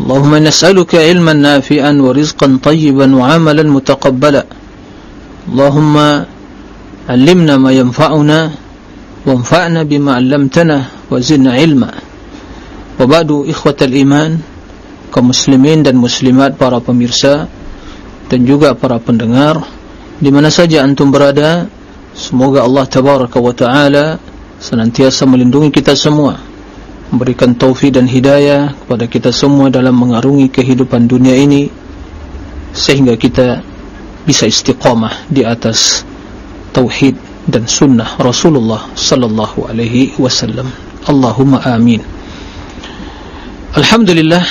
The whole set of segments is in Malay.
اللهم نسألك علما نافعا ورزقا طيبا وعملا متقبلا اللهم علمنا ما ينفعنا وانفعنا بما علمتنا وزدنا علما وبعد إخوة الإيمان kaum muslimin dan muslimat para pemirsa dan juga para pendengar di mana saja antum berada semoga Allah tabaraka wa taala senantiasa melindungi kita semua memberikan taufik dan hidayah kepada kita semua dalam mengarungi kehidupan dunia ini sehingga kita bisa istiqamah di atas tauhid dan sunnah Rasulullah sallallahu alaihi wasallam. Allahumma amin. Alhamdulillah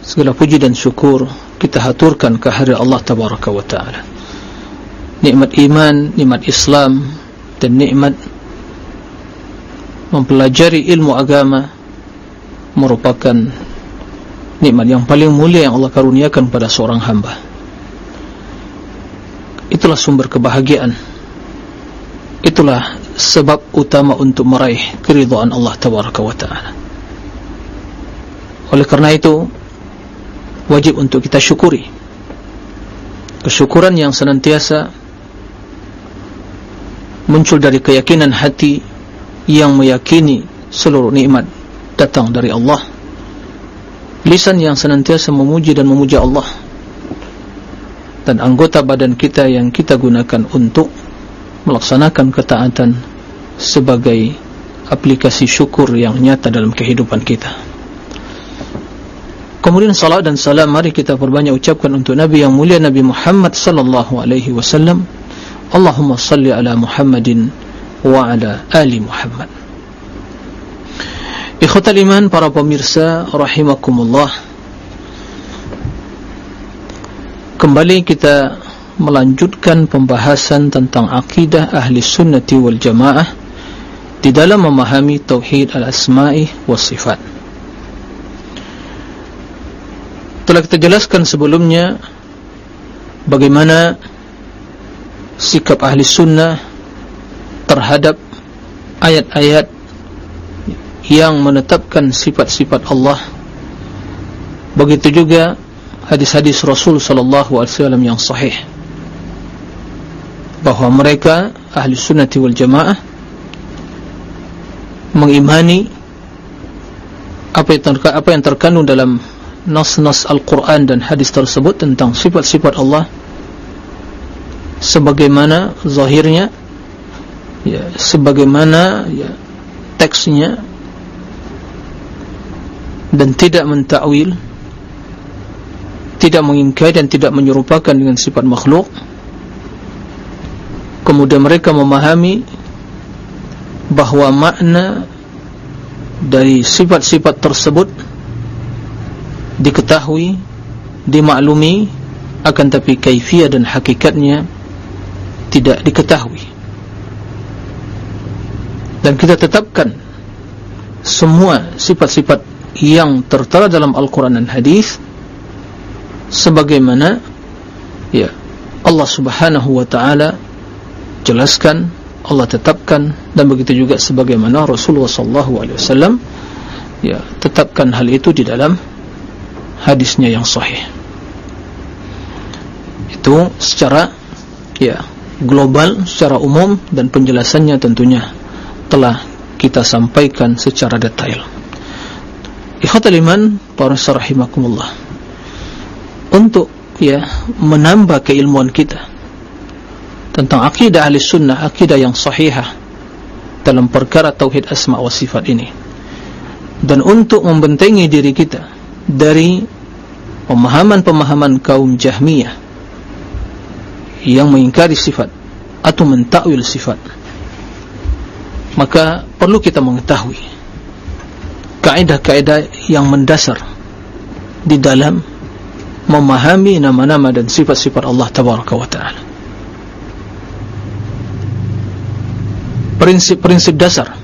segala puji dan syukur kita haturkan ke hari Allah tabaraka wa taala. Nikmat iman nikmat Islam dan nikmat mempelajari ilmu agama merupakan nikmat yang paling mulia yang Allah karuniakan pada seorang hamba. Itulah sumber kebahagiaan. Itulah sebab utama untuk meraih keridhaan Allah tabaraka wa taala. Oleh karena itu wajib untuk kita syukuri kesyukuran yang senantiasa muncul dari keyakinan hati yang meyakini seluruh nikmat datang dari Allah. Lisan yang senantiasa memuji dan memuja Allah. Dan anggota badan kita yang kita gunakan untuk melaksanakan ketaatan sebagai aplikasi syukur yang nyata dalam kehidupan kita. Kemudian salat dan salam mari kita perbanyak ucapkan untuk Nabi yang mulia Nabi Muhammad sallallahu alaihi wasallam. Allahumma salli ala Muhammadin wa ala ali Muhammad. Ikhwatal iman para pemirsa rahimakumullah. Kembali kita melanjutkan pembahasan tentang akidah ahli sunnati wal jamaah di dalam memahami tauhid al-asma'i was sifat. telah kita jelaskan sebelumnya bagaimana sikap ahli sunnah terhadap ayat-ayat yang menetapkan sifat-sifat Allah. Begitu juga hadis-hadis Rasul sallallahu alaihi wasallam yang sahih bahwa mereka ahli sunnah wal jamaah mengimani apa yang terkandung dalam nas-nas Al-Quran dan hadis tersebut tentang sifat-sifat Allah sebagaimana zahirnya ya, sebagaimana ya, teksnya dan tidak mentakwil tidak mengingkari dan tidak menyerupakan dengan sifat makhluk. Kemudian mereka memahami bahawa makna dari sifat-sifat tersebut diketahui dimaklumi akan tapi kaifiyah dan hakikatnya tidak diketahui dan kita tetapkan semua sifat-sifat yang tertera dalam Al-Quran dan Hadis sebagaimana ya Allah subhanahu wa ta'ala jelaskan Allah tetapkan dan begitu juga sebagaimana Rasulullah wasallam ya tetapkan hal itu di dalam hadisnya yang sahih. Itu secara ya global secara umum dan penjelasannya tentunya telah kita sampaikan secara detail. Ikhwatal iman para sarahimakumullah untuk ya menambah keilmuan kita tentang akidah ahli sunnah akidah yang sahihah dalam perkara tauhid asma wa sifat ini. Dan untuk membentengi diri kita dari pemahaman-pemahaman kaum Jahmiyah yang mengingkari sifat atau mentakwil sifat maka perlu kita mengetahui kaidah-kaidah yang mendasar di dalam memahami nama-nama dan sifat-sifat Allah tabaraka wa taala. Prinsip-prinsip dasar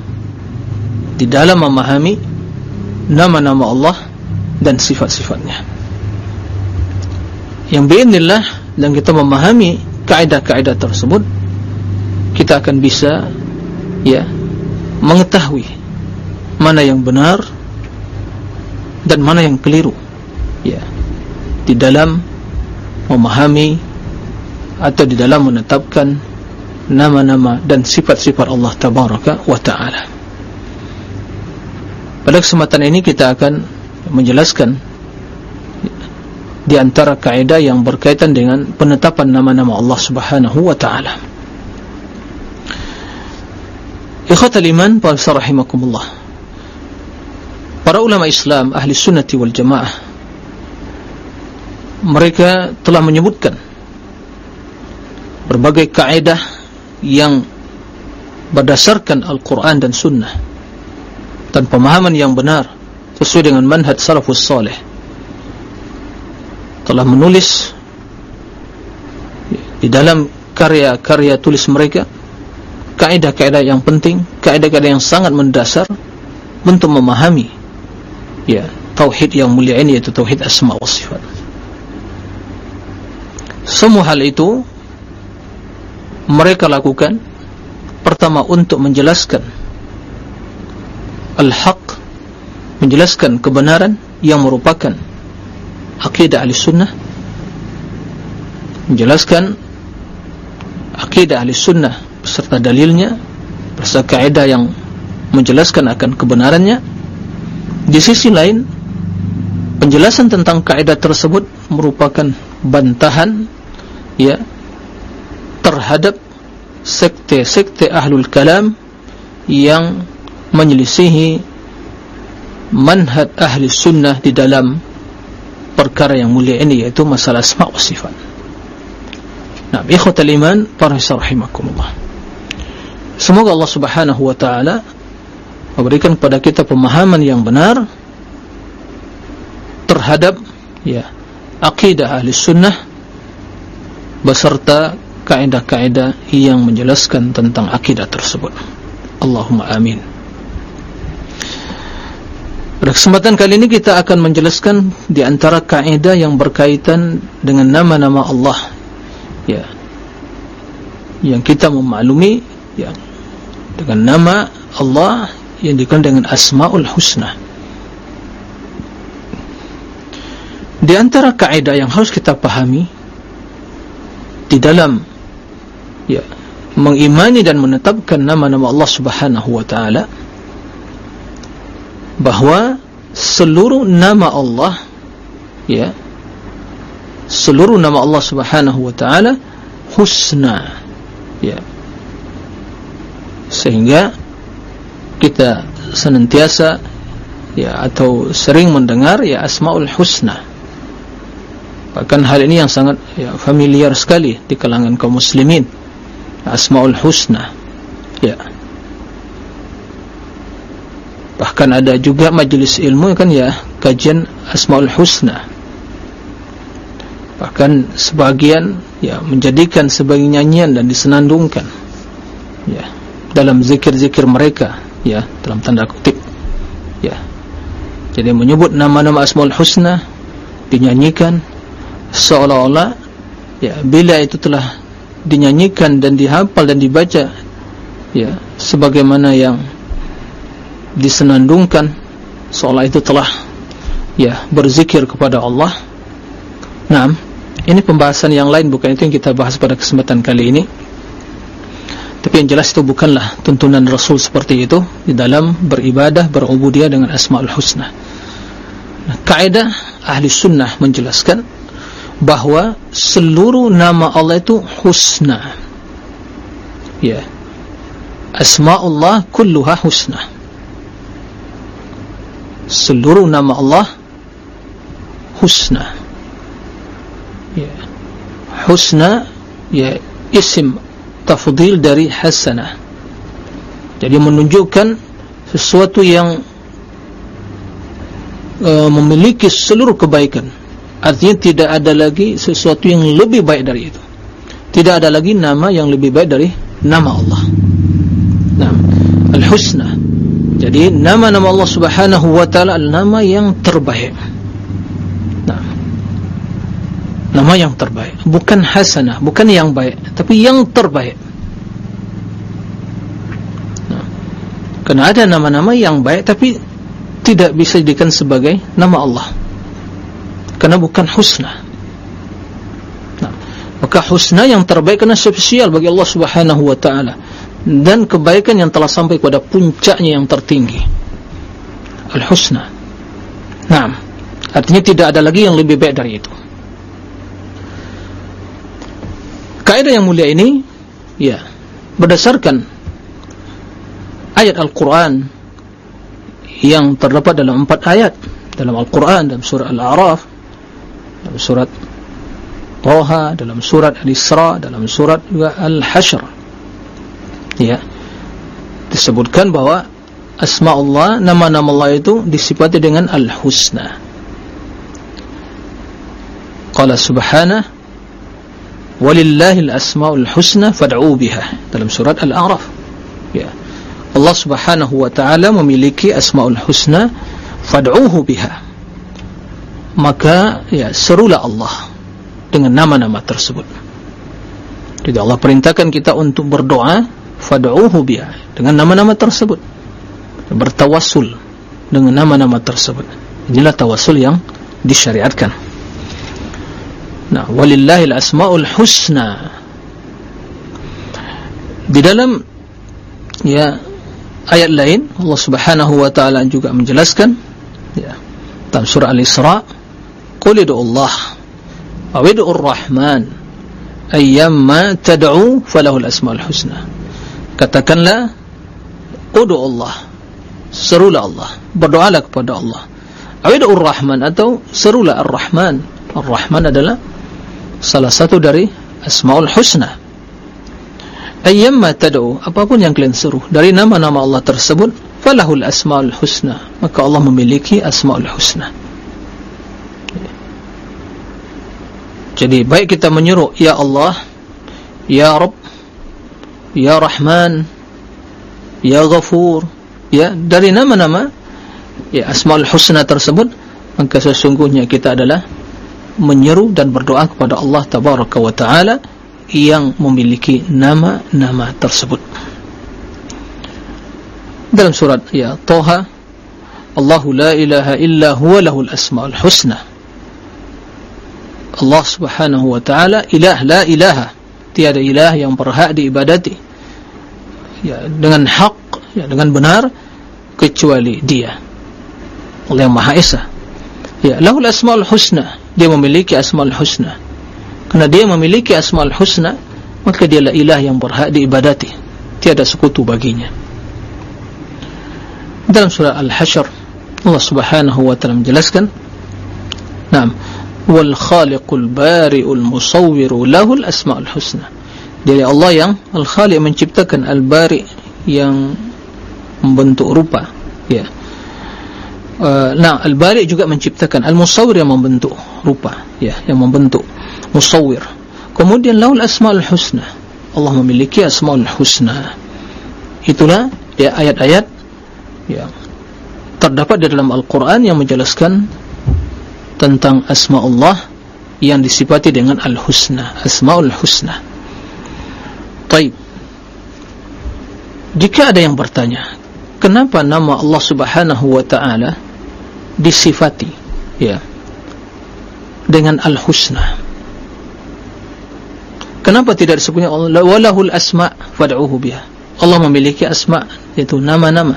di dalam memahami nama-nama Allah dan sifat-sifatnya. Yang biinillah dan kita memahami kaedah-kaedah tersebut kita akan bisa ya mengetahui mana yang benar dan mana yang keliru. Ya. Di dalam memahami atau di dalam menetapkan nama-nama dan sifat-sifat Allah tabaraka wa taala. Pada kesempatan ini kita akan menjelaskan di antara kaidah yang berkaitan dengan penetapan nama-nama Allah Subhanahu wa taala. Ikhwatal iman, para rahimakumullah. Para ulama Islam ahli sunnati wal jamaah mereka telah menyebutkan berbagai kaidah yang berdasarkan Al-Quran dan Sunnah dan pemahaman yang benar sesuai dengan manhaj salafus salih telah menulis di dalam karya-karya tulis mereka kaidah-kaidah yang penting, kaidah-kaidah yang sangat mendasar untuk memahami ya tauhid yang mulia ini yaitu tauhid asma wa sifat. Semua hal itu mereka lakukan pertama untuk menjelaskan al-haq menjelaskan kebenaran yang merupakan akidah ahli sunnah menjelaskan akidah ahli sunnah beserta dalilnya beserta kaedah yang menjelaskan akan kebenarannya di sisi lain penjelasan tentang kaedah tersebut merupakan bantahan ya terhadap sekte-sekte ahlul kalam yang menyelisihi manhaj ahli sunnah di dalam perkara yang mulia ini yaitu masalah asma wa sifat. Nah, ikhwatal iman, para rahimakumullah. Semoga Allah Subhanahu wa taala memberikan kepada kita pemahaman yang benar terhadap ya akidah ahli sunnah beserta kaidah-kaidah yang menjelaskan tentang akidah tersebut. Allahumma amin. Pada kesempatan kali ini kita akan menjelaskan di antara kaidah yang berkaitan dengan nama-nama Allah. Ya. Yang kita memaklumi ya dengan nama Allah yang dikenal dengan Asmaul Husna. Di antara kaidah yang harus kita pahami di dalam ya mengimani dan menetapkan nama-nama Allah Subhanahu wa taala bahawa seluruh nama Allah ya seluruh nama Allah Subhanahu wa taala husna ya sehingga kita senantiasa ya atau sering mendengar ya asmaul husna. Bahkan hal ini yang sangat ya familiar sekali di kalangan kaum muslimin. Asmaul husna ya. Bahkan ada juga majlis ilmu kan ya kajian asmaul husna. Bahkan sebagian ya menjadikan sebagai nyanyian dan disenandungkan ya dalam zikir-zikir mereka ya dalam tanda kutip ya jadi menyebut nama-nama asmaul husna dinyanyikan seolah-olah ya bila itu telah dinyanyikan dan dihafal dan dibaca ya sebagaimana yang disenandungkan seolah itu telah ya berzikir kepada Allah. Nah, ini pembahasan yang lain bukan itu yang kita bahas pada kesempatan kali ini. Tapi yang jelas itu bukanlah tuntunan Rasul seperti itu di dalam beribadah berubudiyah dengan Asmaul Husna. Nah, kaidah ahli sunnah menjelaskan bahawa seluruh nama Allah itu husna. Ya. Asmaullah kulluha husna seluruh nama Allah husna ya husna ya isim tafdil dari hasanah. Jadi menunjukkan sesuatu yang uh, memiliki seluruh kebaikan. Artinya tidak ada lagi sesuatu yang lebih baik dari itu. Tidak ada lagi nama yang lebih baik dari nama Allah. Nah al-husna. Jadi nama-nama Allah subhanahu wa ta'ala nama yang terbaik nah nama yang terbaik. Bukan hasanah bukan yang baik tapi yang terbaik. Nah. Karena ada nama-nama yang baik tapi tidak bisa dijadikan sebagai nama Allah. Karena bukan husna nah, maka husna yang terbaik karena spesial bagi Allah subhanahu wa ta'ala dan kebaikan yang telah sampai kepada puncaknya yang tertinggi. Al-husna nah. Artinya tidak ada lagi yang lebih baik dari itu kaidah yang mulia ini ya berdasarkan ayat Al-Quran yang terdapat dalam empat ayat dalam Al-Quran dalam surah Al-A'raf dalam surat Toha, dalam surat Al-Isra, dalam surat juga Al-Hashr. Ya. Disebutkan bahwa asma Allah, nama-nama Allah itu disifati dengan Al-Husna. Qala subhanah Walillahil asma'ul husna fad'u biha dalam surat Al-A'raf. Ya. Allah Subhanahu wa taala memiliki asmaul husna fad'uhu biha maka ya serulah Allah dengan nama-nama tersebut. Jadi Allah perintahkan kita untuk berdoa fad'uhu biha dengan nama-nama tersebut. Bertawassul dengan nama-nama tersebut. Inilah tawassul yang disyariatkan. Nah, walillahil asmaul husna. Di dalam ya ayat lain Allah Subhanahu wa taala juga menjelaskan ya dalam surah Al-Isra' Qul Allah Aw idu Ar-Rahman Ayyamma tad'u falahul asma'ul husna. Katakanlah Udu Allah Serulah Allah Berdoalah kepada Allah. Aw idu Ar-Rahman Atau serulah Ar-Rahman. Ar-Rahman adalah Salah satu dari Asma'ul husna. Ayyamma tad'u Apapun yang kalian seru Dari nama-nama Allah tersebut Falahul asma'ul husna. Maka Allah memiliki asma'ul husna. Jadi baik kita menyuruh Ya Allah Ya Rabb Ya Rahman Ya Ghafur Ya dari nama-nama Ya Asma'ul Husna tersebut Maka sesungguhnya kita adalah Menyeru dan berdoa kepada Allah Tabaraka wa ta'ala Yang memiliki nama-nama tersebut. Dalam surat Ya Toha Allahu la ilaha illa huwa lahul asma'ul husna. Allah subhanahu wa ta'ala ilah la ilaha. Tiada ilah yang berhak diibadati. Ya, dengan hak ya, dengan benar kecuali dia. Allah yang maha esa. Ya, lahul asma'ul husna dia memiliki asma'ul husna. Kerana dia memiliki asma'ul husna maka dia lah ilah yang berhak diibadati. Tiada sekutu baginya. Dalam surah Al-Hashr Allah subhanahu wa ta'ala menjelaskan Naam wal khaliqul bari'ul musawwiru lahul asma'ul husna. Jadi Allah yang al khaliq menciptakan al bari yang membentuk rupa. Ya uh, nah al bari juga menciptakan. Al musawwir yang membentuk rupa. Ya yang membentuk musawwir. Kemudian lahul asma'ul husna. Allah memiliki asma'ul husna. Itulah ya ayat-ayat ya terdapat di dalam Al-Qur'an yang menjelaskan tentang asma Allah yang disifati dengan al-husna. Asmaul husna. Taib. Jika ada yang bertanya kenapa nama Allah subhanahu wa ta'ala disifati ya dengan al-husna. Kenapa tidak disebutnya Allah? Walahul asma fad'uhu biha. Allah memiliki asma itu nama-nama.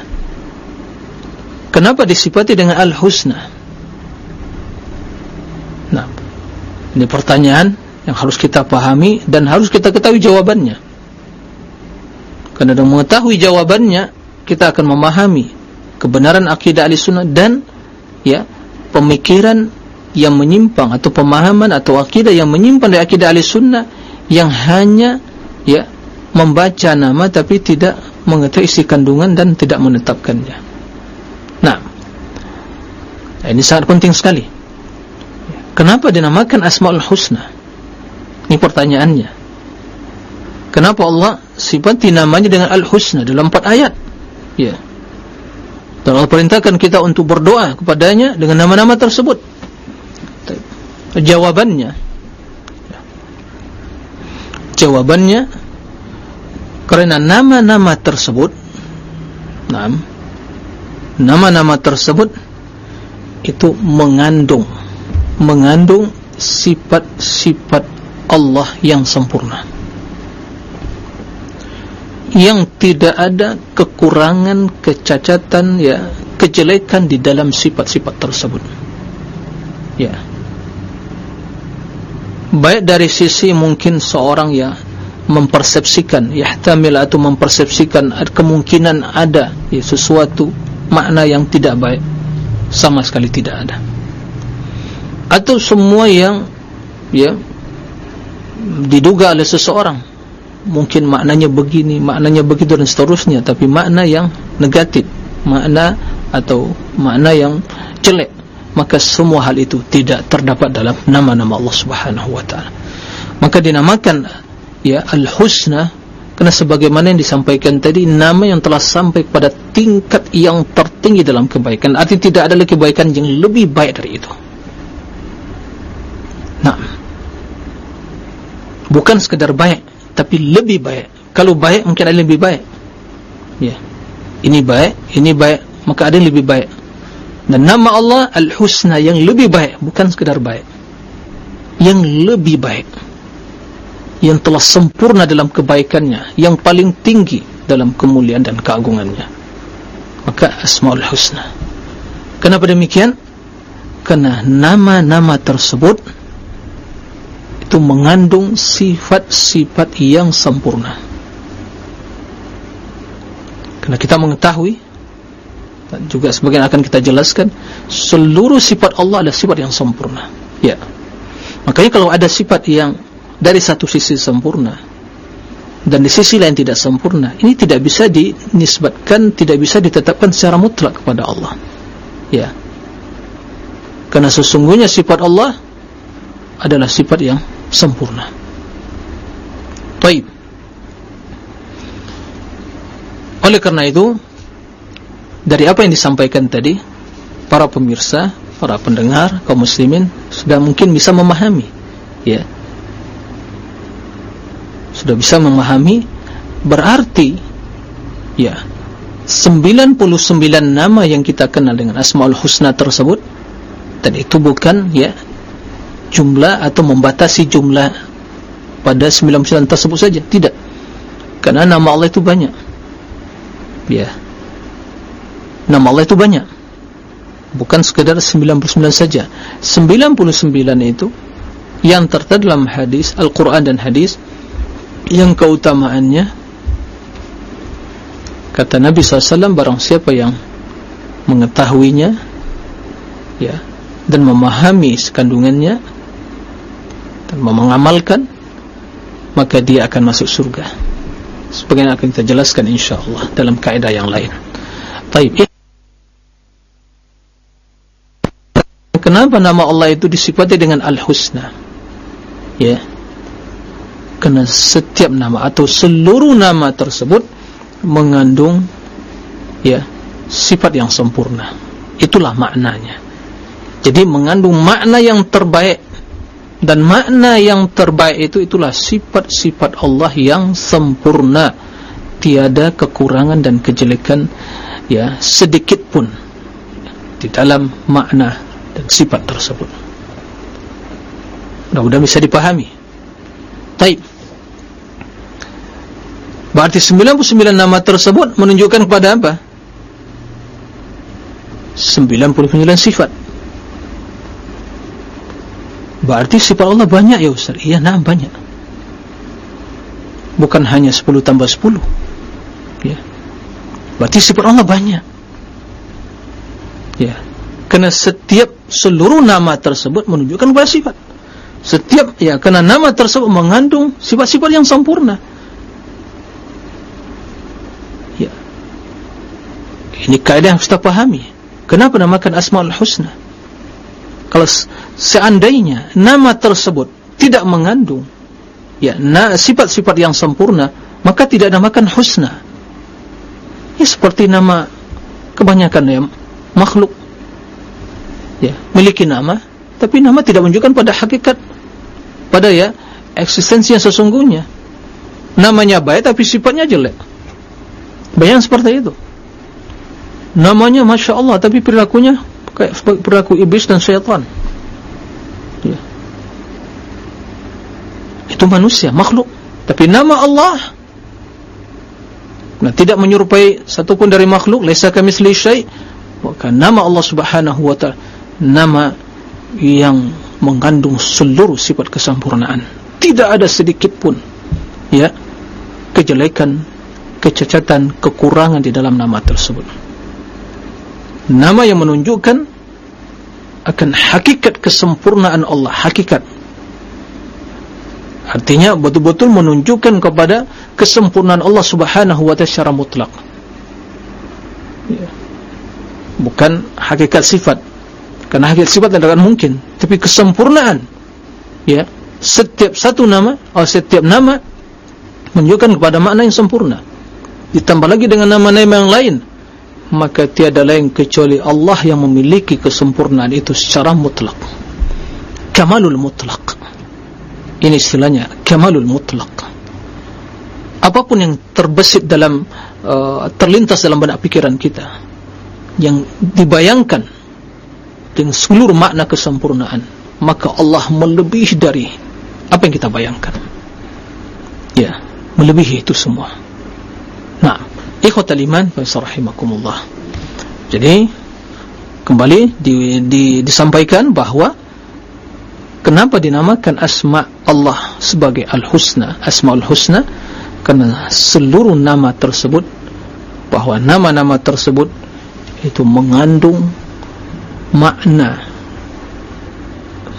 Kenapa disifati dengan al-husna? Nah, ini pertanyaan yang harus kita pahami dan harus kita ketahui jawabannya. Karena dengan mengetahui jawabannya, kita akan memahami kebenaran akidah al-sunnah dan ya pemikiran yang menyimpang atau pemahaman atau akidah yang menyimpang dari akidah al-sunnah yang hanya ya membaca nama tapi tidak mengetahui isi kandungan dan tidak menetapkannya. Nah, ini sangat penting sekali. kenapa dinamakan Asmaul Husna ini pertanyaannya kenapa Allah sifati namanya dengan Al-Husna dalam empat ayat ya dan Allah perintahkan kita untuk berdoa kepadanya dengan nama-nama tersebut. Jawabannya. Jawabannya karena nama-nama tersebut nama-nama tersebut itu mengandung mengandung sifat-sifat Allah yang sempurna yang tidak ada kekurangan, kecacatan, ya, kejelekan di dalam sifat-sifat tersebut. Ya. Baik dari sisi mungkin seorang ya mempersepsikan, yahtamil atau mempersepsikan kemungkinan ada ya, sesuatu makna yang tidak baik, sama sekali tidak ada. Atau semua yang ya diduga oleh seseorang mungkin maknanya begini, maknanya begitu dan seterusnya, tapi makna yang negatif, makna atau makna yang jelek, maka semua hal itu tidak terdapat dalam nama-nama Allah Subhanahu wa taala. Maka dinamakan ya Al-Husna karena sebagaimana yang disampaikan tadi nama yang telah sampai pada tingkat yang tertinggi dalam kebaikan. Artinya tidak ada lagi kebaikan yang lebih baik dari itu. Nah, bukan sekedar baik, tapi lebih baik. Kalau baik mungkin ada lebih baik. Ya. Ini baik ini baik maka ada yang lebih baik. Dan nama Allah Al-Husna yang lebih baik bukan sekadar baik. Yang lebih baik. Yang telah sempurna dalam kebaikannya. Yang paling tinggi dalam kemuliaan dan keagungannya. Maka Asma'ul Husna. Kenapa demikian? kerana nama-nama tersebut itu mengandung sifat-sifat yang sempurna. Karena kita mengetahui dan juga sebagian akan kita jelaskan seluruh sifat Allah adalah sifat yang sempurna. Ya. Makanya kalau ada sifat yang dari satu sisi sempurna dan di sisi lain tidak sempurna ini tidak bisa dinisbatkan tidak bisa ditetapkan secara mutlak kepada Allah. Ya. Karena sesungguhnya sifat Allah adalah sifat yang sempurna. Baik. Oleh karena itu, dari apa yang disampaikan tadi, para pemirsa, para pendengar, kaum muslimin sudah mungkin bisa memahami, ya. Sudah bisa memahami berarti ya 99 nama yang kita kenal dengan Asmaul Husna tersebut dan itu bukan ya jumlah atau membatasi jumlah pada 99 tersebut saja? Tidak. Karena nama Allah itu banyak. Ya. Nama Allah itu banyak. Bukan sekedar 99 saja. 99 itu yang tertera dalam hadis Al-Quran dan hadis yang keutamaannya kata Nabi SAW barang siapa yang mengetahuinya ya dan memahami sekandungannya mengamalkan maka dia akan masuk surga. Sebagaimana akan kita jelaskan insyaallah dalam kaidah yang lain. Baik. Kenapa nama Allah itu disifati dengan Al-Husna? Ya. Kerana setiap nama atau seluruh nama tersebut mengandung ya sifat yang sempurna. Itulah maknanya. Jadi mengandung makna yang terbaik dan makna yang terbaik itu itulah sifat-sifat Allah yang sempurna. Tiada kekurangan dan kejelekan ya sedikit pun di dalam makna dan sifat tersebut. Mudah-mudahan bisa dipahami. Taib. Berarti 99 nama tersebut menunjukkan kepada apa? 99 sifat Berarti sifat Allah banyak ya Ustaz? Iya, nah banyak. Bukan hanya 10 tambah 10. Ya. Berarti sifat Allah banyak. Ya. Karena setiap seluruh nama tersebut menunjukkan kepada sifat. Setiap ya karena nama tersebut mengandung sifat-sifat yang sempurna. Ya. Ini kaidah yang kita pahami. Kenapa namakan Asmaul Husna? Kalau seandainya nama tersebut tidak mengandung ya sifat-sifat yang sempurna maka tidak namakan husna. Ya seperti nama kebanyakan ya makhluk. Ya memiliki nama tapi nama tidak menunjukkan pada hakikat pada ya eksistensi yang sesungguhnya. Namanya baik tapi sifatnya jelek. Bayang seperti itu. Namanya Masya Allah tapi perilakunya perilaku iblis dan syaitan. Ya. itu manusia, makhluk. Tapi nama Allah nah, tidak menyerupai satupun dari makhluk. Lesa kami selisai maka nama Allah subhanahu wa ta'ala. Nama yang mengandung seluruh sifat kesempurnaan. Tidak ada sedikit pun ya kejelekan kecacatan, kekurangan di dalam nama tersebut nama yang menunjukkan akan hakikat kesempurnaan Allah hakikat. Artinya betul-betul menunjukkan kepada kesempurnaan Allah subhanahu wa ta'ala secara mutlak. Ya. bukan hakikat sifat. Karena hakikat sifat tidak mungkin tapi kesempurnaan. Ya. Setiap satu nama atau setiap nama menunjukkan kepada makna yang sempurna. Ditambah lagi dengan nama-nama yang lain maka tiada lain kecuali Allah yang memiliki kesempurnaan itu secara mutlak. Kamalul mutlak. Ini istilahnya kamalul mutlak. Apapun yang terbesit dalam uh, terlintas dalam benak pikiran kita yang dibayangkan dengan seluruh makna kesempurnaan maka Allah melebihi dari apa yang kita bayangkan. Ya melebihi itu semua ikhwatal iman rahimakumullah. Jadi kembali di, di, disampaikan bahawa kenapa dinamakan asma Allah sebagai al-husna asmaul husna karena seluruh nama tersebut bahawa nama-nama tersebut itu mengandung makna.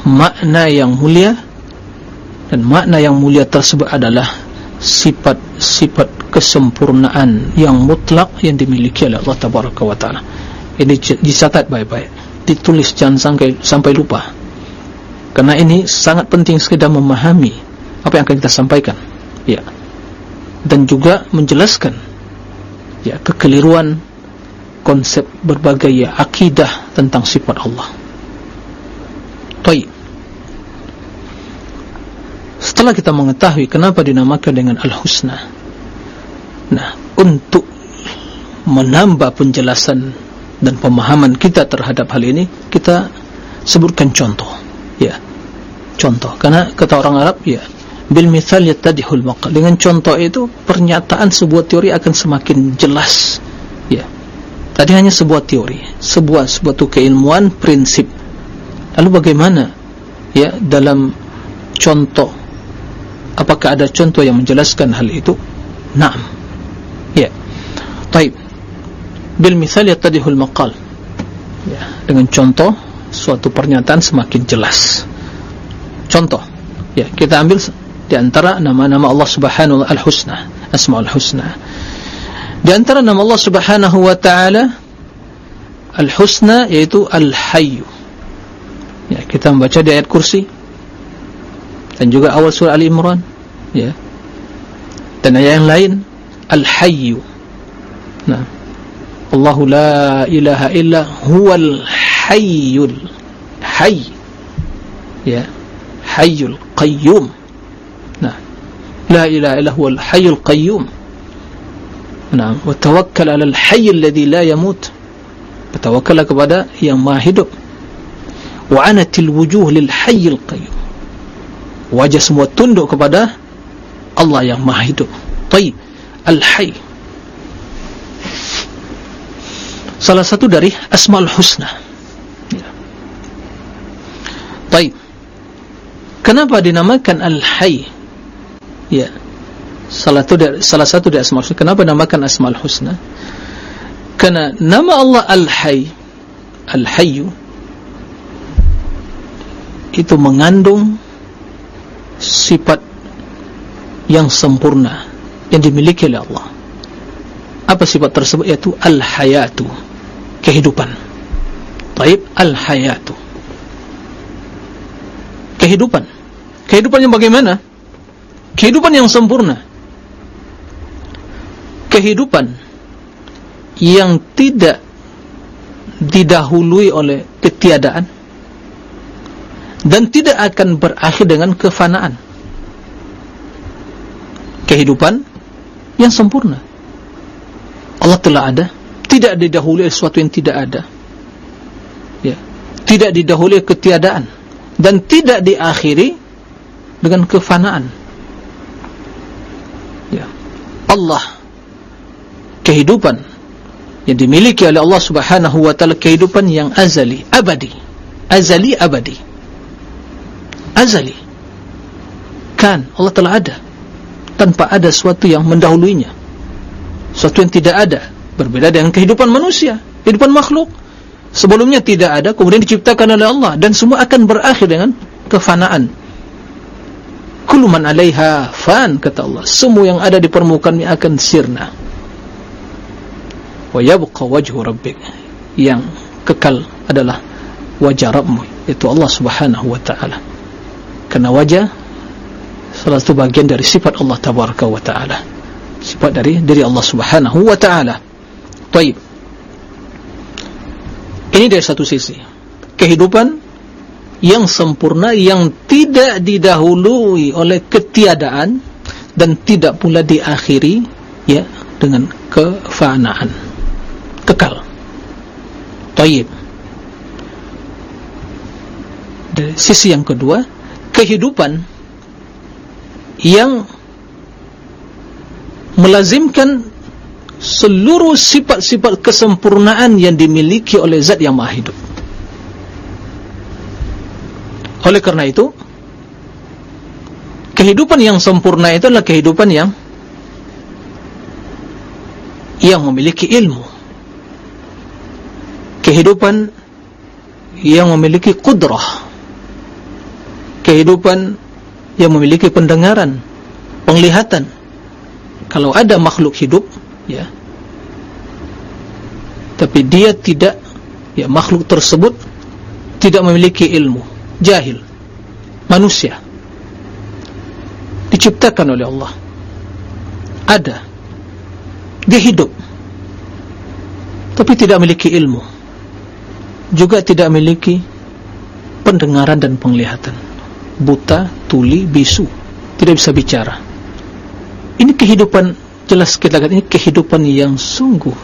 Makna yang mulia dan makna yang mulia tersebut adalah sifat-sifat kesempurnaan yang mutlak yang dimiliki oleh Allah Tabaraka wa Ta'ala. Ini dicatat baik-baik ditulis jangan sampai, sampai lupa. Karena ini sangat penting sekedar memahami apa yang akan kita sampaikan. Ya. Dan juga menjelaskan ya kekeliruan konsep berbagai ya, akidah tentang sifat Allah. Baik. Setelah kita mengetahui kenapa dinamakan dengan Al-Husna. Nah, untuk menambah penjelasan dan pemahaman kita terhadap hal ini Kita sebutkan contoh. Ya, contoh. Karena kata orang Arab, ya Bil mithal yattadihul maqal. Dengan contoh itu, pernyataan sebuah teori akan semakin jelas. Ya Tadi hanya sebuah teori Sebuah, sebuah keilmuan, prinsip. Lalu bagaimana? Ya, dalam contoh apakah ada contoh yang menjelaskan hal itu? Na'am. Ya. Taib. Bil misal yatadihul maqal. Ya. Dengan contoh suatu pernyataan semakin jelas. Contoh. Ya kita ambil di antara nama-nama Allah Subhanahu wa al-husna. Asmaul husna. Di antara nama Allah Subhanahu wa taala al-husna yaitu al-hayy ya kita membaca di ayat kursi. Dan juga awal surah Al-Imran ya dan ayat yang lain Al-Hayy nah Allah la ilaha illa huwal hayyul hayy ya hayyul qayyum nah la ilaha illa huwal hayyul qayyum nah wa tawakkal ala al-hayy alladhi la yamut bertawakal kepada yang maha hidup wa anatil wujuh lil hayyil qayyum wajah semua tunduk kepada Allah yang maha hidup. Taib. Al-Hay salah satu dari Asma'ul Husna. Ya. Taib. Kenapa dinamakan Al-Hay ya. Salah satu dari, salah satu dari Asma'ul Husna. Kenapa dinamakan Asma'ul Husna? Karena nama Allah Al-Hay Al-Hayyu itu mengandung sifat yang sempurna yang dimiliki oleh Allah. Apa sifat tersebut? Yaitu al-hayatu kehidupan. Taib al-hayatu. Kehidupan. Kehidupan yang bagaimana? Kehidupan yang sempurna. Kehidupan yang tidak didahului oleh ketiadaan dan tidak akan berakhir dengan kefanaan kehidupan yang sempurna. Allah telah ada. Tidak didahului sesuatu yang tidak ada. Ya. Tidak didahului ketiadaan. Dan tidak diakhiri dengan kefanaan. Ya. Allah kehidupan yang dimiliki oleh Allah Subhanahu wa taala kehidupan yang azali abadi. Azali abadi. Azali. Kan Allah telah ada tanpa ada sesuatu yang mendahuluinya. Sesuatu yang tidak ada. Berbeda dengan kehidupan manusia kehidupan makhluk. Sebelumnya tidak ada kemudian diciptakan oleh Allah. Dan semua akan berakhir dengan kefanaan. Kullu man 'alaiha fan kata Allah. Semua yang ada di permukaan ini akan sirna. Wa yabqa wajhu rabbik. Yang kekal adalah wajah Rabbmu itu Allah Subhanahu wa taala. Karena wajah salah satu bagian dari sifat Allah tabaraka wa taala. Sifat dari diri Allah Subhanahu wa taala. Baik ini dari satu sisi. Kehidupan yang sempurna yang tidak didahului oleh ketiadaan dan tidak pula diakhiri ya dengan kefanaan. Kekal. Baik dari sisi yang kedua kehidupan yang melazimkan seluruh sifat-sifat kesempurnaan yang dimiliki oleh zat yang maha hidup. Oleh karena itu kehidupan yang sempurna itu adalah kehidupan yang yang memiliki ilmu. Kehidupan yang memiliki kudrah kehidupan yang memiliki pendengaran, penglihatan. Kalau ada makhluk hidup, ya, tapi dia tidak, ya makhluk tersebut tidak memiliki ilmu, jahil, manusia, diciptakan oleh Allah, ada, dia hidup, tapi tidak memiliki ilmu, juga tidak memiliki pendengaran dan penglihatan buta, tuli, bisu. Tidak bisa bicara. Ini kehidupan jelas kita katakan ini kehidupan yang sungguh.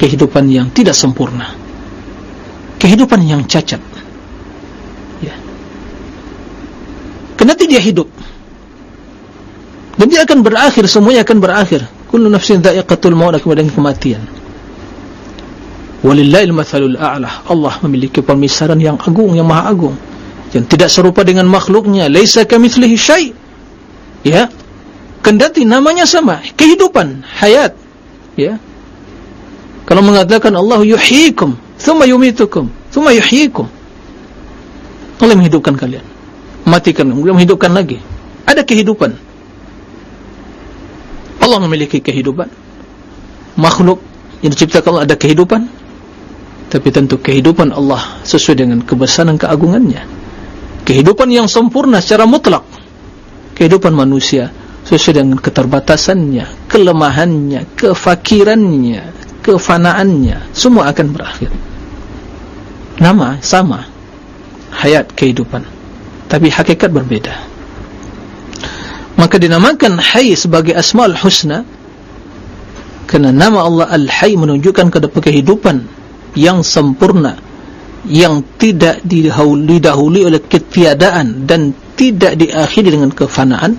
Kehidupan yang tidak sempurna. Kehidupan yang cacat. Ya. Kenapa dia hidup. Dan dia akan berakhir semuanya akan berakhir. Kullu nafsin dha'iqatul maut kemudian kematian. Walillahil mathalul a'la. Allah memiliki pemisaran yang agung yang maha agung yang tidak serupa dengan makhluknya. Laisa kamitslihi syai. Ya. Kendati namanya sama. Kehidupan. Hayat. Ya. Kalau mengatakan Allah yuhyikum thumma yumitukum thumma yuhyikum. Allah menghidupkan kalian. Matikan. Kemudian menghidupkan lagi. Ada kehidupan. Allah memiliki kehidupan. Makhluk yang diciptakan Allah ada kehidupan. Tapi tentu kehidupan Allah sesuai dengan kebesaran keagungannya kehidupan yang sempurna secara mutlak. Kehidupan manusia sesuai dengan keterbatasannya kelemahannya, kefakirannya kefanaannya semua akan berakhir. Nama sama. Hayat kehidupan. Tapi hakikat berbeda. Maka dinamakan hayy sebagai asma'ul husna kerana nama Allah al-hayy menunjukkan kepada kehidupan yang sempurna yang tidak didahului oleh ketiadaan dan tidak diakhiri dengan kefanaan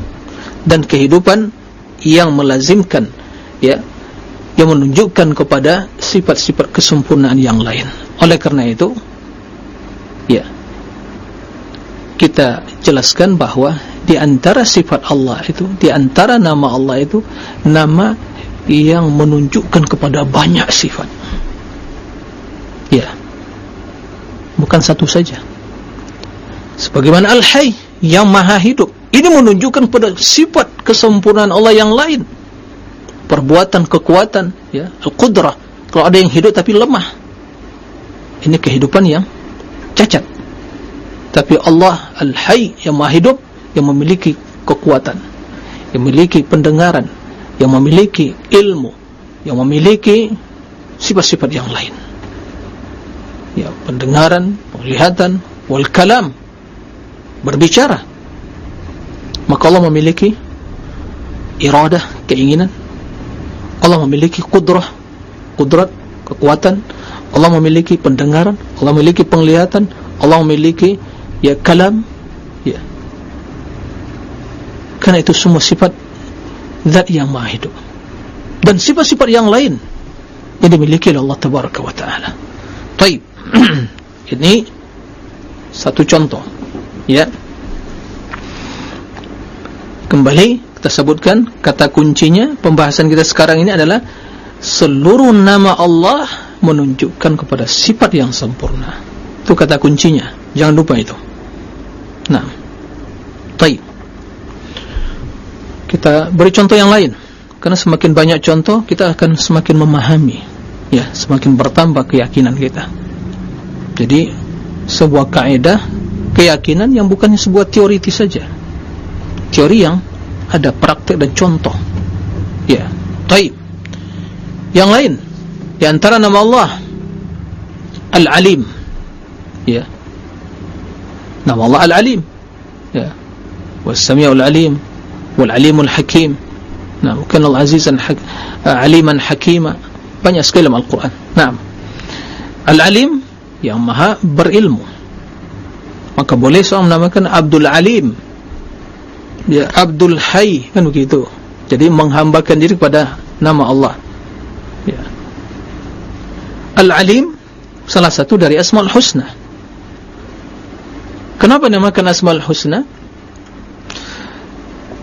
dan kehidupan yang melazimkan ya yang menunjukkan kepada sifat-sifat kesempurnaan yang lain. Oleh karena itu ya kita jelaskan bahwa di antara sifat Allah itu di antara nama Allah itu nama yang menunjukkan kepada banyak sifat. Ya bukan satu saja. Sebagaimana Al-Hayy yang maha hidup. Ini menunjukkan pada sifat kesempurnaan Allah yang lain. Perbuatan, kekuatan ya, Al-Qudrah. Kalau ada yang hidup tapi lemah. Ini kehidupan yang cacat. Tapi Allah Al-Hayy yang maha hidup yang memiliki kekuatan. Yang memiliki pendengaran. Yang memiliki ilmu. Yang memiliki sifat-sifat yang lain ya pendengaran penglihatan wal kalam. Berbicara. Maka Allah memiliki iradah keinginan. Allah memiliki kudrah kudrat kekuatan. Allah memiliki pendengaran Allah memiliki penglihatan. Allah memiliki ya kalam. Ya. Karena itu semua sifat zat yang maha hidup. Dan sifat-sifat yang lain yang dimiliki oleh Allah tabaraka wa taala. Baik ini satu contoh ya. Kembali kita sebutkan kata kuncinya pembahasan kita sekarang ini adalah seluruh nama Allah menunjukkan kepada sifat yang sempurna. Itu kata kuncinya. Jangan lupa itu. Nah baik. Kita beri contoh yang lain. Karena semakin banyak contoh kita akan semakin memahami ya. Semakin bertambah keyakinan kita jadi sebuah kaidah keyakinan yang bukannya sebuah teoritis saja. Teori yang ada praktek dan contoh. Ya baik yang lain di antara nama Allah Al-Alim. Ya. Nama Allah Al-Alim. Ya. Was-sami'ul alim wal-alimul hakim. Nah bukan al-azizan hak, aliman hakima banyak sekali dalam Al-Quran. Nah Al-Alim yang maha berilmu maka boleh seorang menamakan Abdul Alim ya Abdul Hayy kan begitu jadi menghambakan diri kepada nama Allah ya Al-Alim salah satu dari Asmaul Husna. Kenapa namakan Asmaul Husna?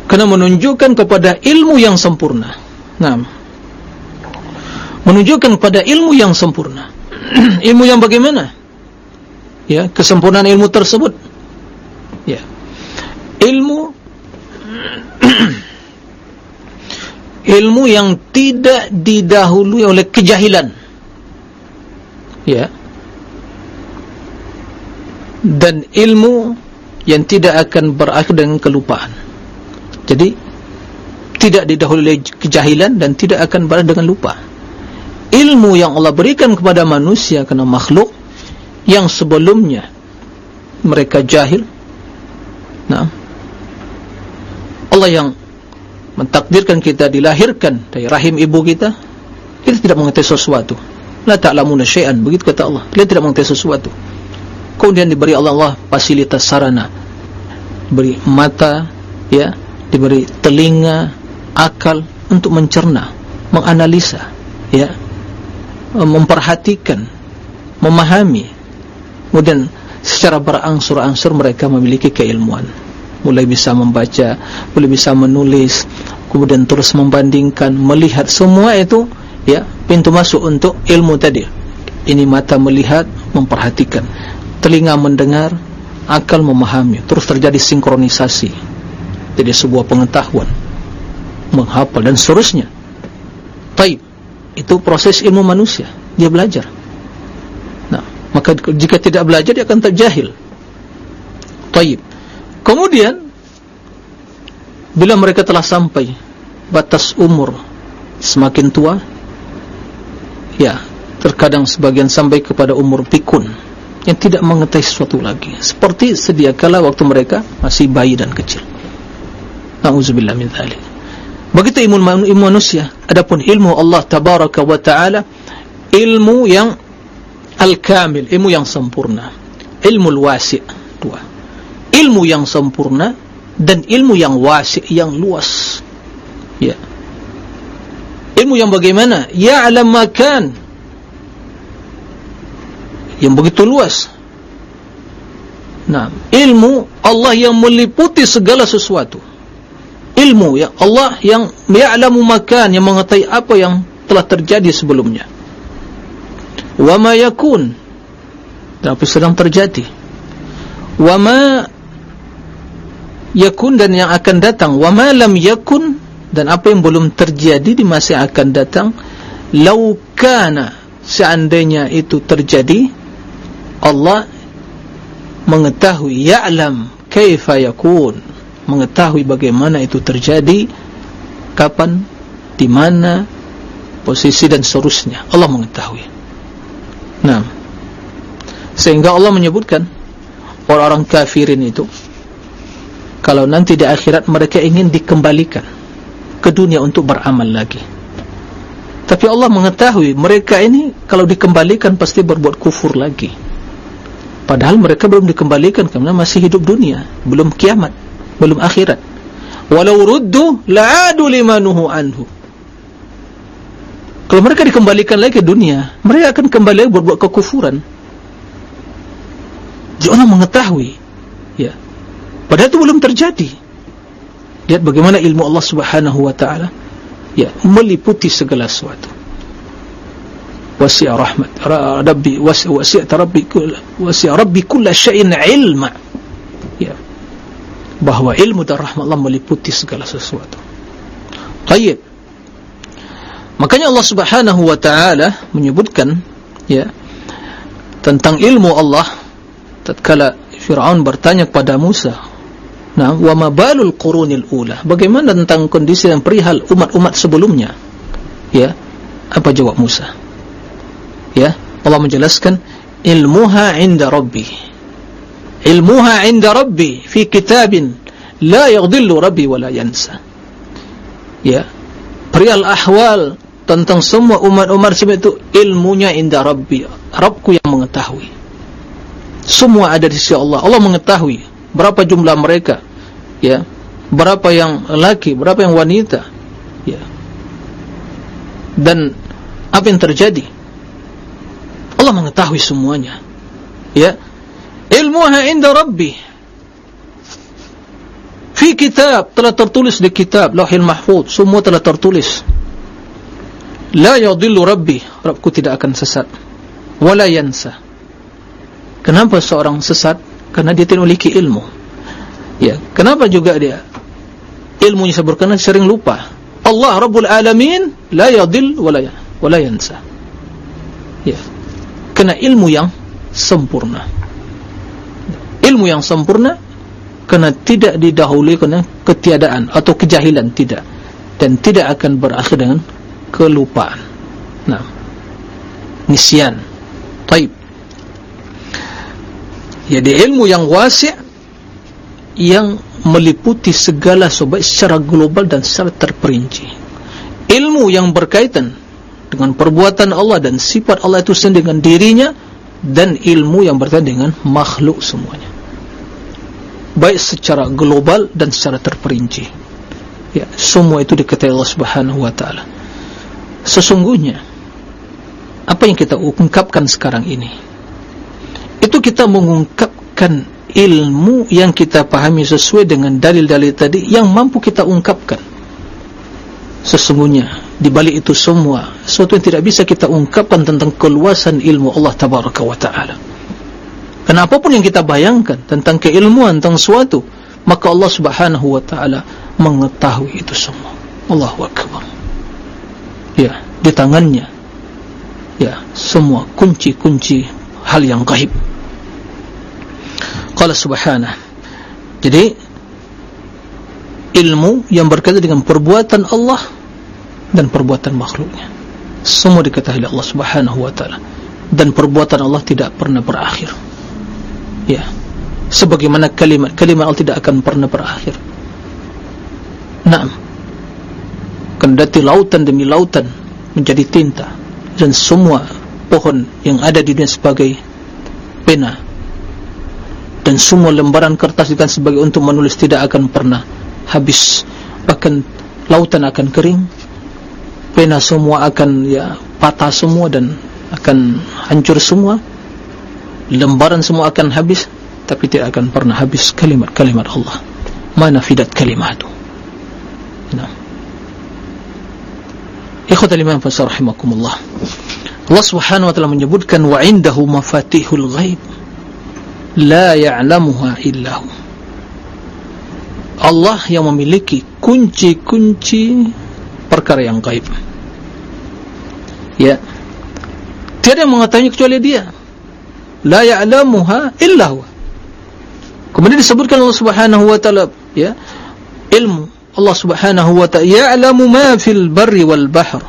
Karena menunjukkan kepada ilmu yang sempurna. Nah, menunjukkan kepada ilmu yang sempurna. ilmu yang bagaimana? Ya, kesempurnaan ilmu tersebut. Ya, ilmu ilmu yang tidak didahului oleh kejahilan. Ya. Dan ilmu yang tidak akan berakhir dengan kelupaan. Jadi tidak didahului oleh kejahilan dan tidak akan berakhir dengan lupa ilmu yang Allah berikan kepada manusia kena makhluk yang sebelumnya mereka jahil. Nah. Allah yang mentakdirkan kita dilahirkan dari rahim ibu kita kita tidak mengetahui sesuatu. La ta'lamuna syai'an begitu kata Allah. Dia tidak mengetahui sesuatu. Kemudian diberi Allah, Allah fasilitas sarana. Diberi mata ya diberi telinga akal untuk mencerna menganalisa ya memperhatikan memahami. Kemudian secara berangsur-angsur mereka memiliki keilmuan. Mulai bisa membaca mulai bisa menulis kemudian terus membandingkan melihat. Semua itu ya pintu masuk untuk ilmu tadi. Ini mata melihat memperhatikan. Telinga mendengar akal memahami. Terus terjadi sinkronisasi. Jadi sebuah pengetahuan. Menghafal dan seterusnya. Taib itu proses ilmu manusia. Dia belajar. Nah maka jika tidak belajar dia akan terjahil. Taib. Kemudian bila mereka telah sampai batas umur semakin tua ya terkadang sebagian sampai kepada umur pikun yang tidak mengetahui sesuatu lagi. Seperti sedia kala waktu mereka masih bayi dan kecil. Na'udzubillah min thalik begitu ilmu, manusia adapun ilmu Allah tabaraka wa ta'ala ilmu yang al-kamil ilmu yang sempurna. Ilmu wasi' dua. Ilmu yang sempurna dan ilmu yang wasi' yang luas. Ya. Ilmu yang bagaimana? Ya'lam makan yang begitu luas. Nah ilmu Allah yang meliputi segala sesuatu ilmu ya. Allah yang ya'lamu makan yang mengetahui apa yang telah terjadi sebelumnya. Wa ma yakun. Tapi sedang terjadi. Wa ma yakun dan yang akan datang. Wa ma lam yakun dan apa yang belum terjadi di masa yang akan datang. Laukana seandainya itu terjadi Allah mengetahui ya'lam kaifa yakun mengetahui bagaimana itu terjadi kapan di mana posisi dan seterusnya. Allah mengetahui. Nah sehingga Allah menyebutkan orang-orang kafirin itu kalau nanti di akhirat mereka ingin dikembalikan ke dunia untuk beramal lagi. Tapi Allah mengetahui mereka ini kalau dikembalikan pasti berbuat kufur lagi. Padahal mereka belum dikembalikan karena masih hidup dunia, belum kiamat, belum akhirat. Walau ruddu la'adu limanuhu anhu. Kalau mereka dikembalikan lagi ke dunia, mereka akan kembali lagi berbuat kekufuran. Jadi Allah mengetahui, ya. Padahal itu belum terjadi. Lihat bagaimana ilmu Allah Subhanahu wa taala ya meliputi segala sesuatu wasi'a rahmat rabbi wasi'a rabbi wasi'a rabbi kulla syai'in ilma bahwa ilmu dan rahmat Allah meliputi segala sesuatu tayyib makanya Allah subhanahu wa ta'ala menyebutkan ya tentang ilmu Allah tatkala Fir'aun bertanya kepada Musa Nah, wa mabalul qurunil ula. Bagaimana tentang kondisi yang perihal umat-umat sebelumnya? Ya. Apa jawab Musa? Ya, Allah menjelaskan ilmuha 'inda rabbi. Ilmuha 'inda rabbi fi kitabin la yadhillu rabbi wa la yansa. Ya. Perihal ahwal tentang semua umat-umat sebelum itu ilmunya inda rabbi. Rabbku yang mengetahui. Semua ada di sisi Allah. Allah mengetahui berapa jumlah mereka ya berapa yang laki berapa yang wanita ya dan apa yang terjadi Allah mengetahui semuanya ya ilmuha inda rabbi. Fi kitab telah tertulis di kitab lahil mahfud semua telah tertulis. La yadillu rabbi. Rabbku tidak akan sesat. Wala yansa. Kenapa seorang sesat? Karena dia tidak memiliki ilmu. Ya, kenapa juga dia? Ilmunya seberkena sering lupa. Allah Rabbul Alamin la yadil wala ya, wala yansa. Ya. Kena ilmu yang sempurna. Ilmu yang sempurna kena tidak didahului kena ketiadaan atau kejahilan tidak dan tidak akan berakhir dengan kelupaan. Nah. Nisyan. Baik. Jadi ilmu yang wasi' yang meliputi segala sobat secara global dan secara terperinci ilmu yang berkaitan dengan perbuatan Allah dan sifat Allah itu sendiri dengan dirinya dan ilmu yang berkaitan dengan makhluk semuanya baik secara global dan secara terperinci. Ya, semua itu diketahui Allah subhanahu wa ta'ala. Sesungguhnya apa yang kita ungkapkan sekarang ini itu kita mengungkapkan ilmu yang kita pahami sesuai dengan dalil-dalil tadi yang mampu kita ungkapkan. Sesungguhnya di balik itu semua sesuatu yang tidak bisa kita ungkapkan tentang keluasan ilmu Allah tabaraka wa taala karena apapun yang kita bayangkan tentang keilmuan tentang suatu maka Allah subhanahu wa taala mengetahui itu semua. Allahu akbar. Ya di tangannya. Ya semua kunci-kunci hal yang gaib. Qala subhanah Jadi Ilmu yang berkaitan dengan perbuatan Allah Dan perbuatan makhluknya. Semua diketahui Allah subhanahu wa ta'ala. Dan perbuatan Allah tidak pernah berakhir Ya. Sebagaimana kalimat Kalimat Allah tidak akan pernah berakhir. Naam. Kendati lautan demi lautan Menjadi tinta Dan semua pohon yang ada di dunia sebagai Pena dan semua lembaran kertas itu sebagai untuk menulis tidak akan pernah habis. Bahkan lautan akan kering pena semua akan ya patah semua dan akan hancur semua lembaran semua akan habis tapi tidak akan pernah habis kalimat-kalimat Allah. Mana fidat kalimat itu? Nah. Ikhwata liman fasarahimakumullah Allah subhanahu wa ta'ala menyebutkan wa indahu mafatihul ghaib la ya'lamuha illahu Allah yang memiliki kunci-kunci perkara yang gaib. Ya. Tiada yang mengetahui kecuali dia la ya'lamuha illahu kemudian disebutkan Allah Subhanahu wa taala ya ilmu Allah Subhanahu wa taala ya'lamu ma fil barri wal bahr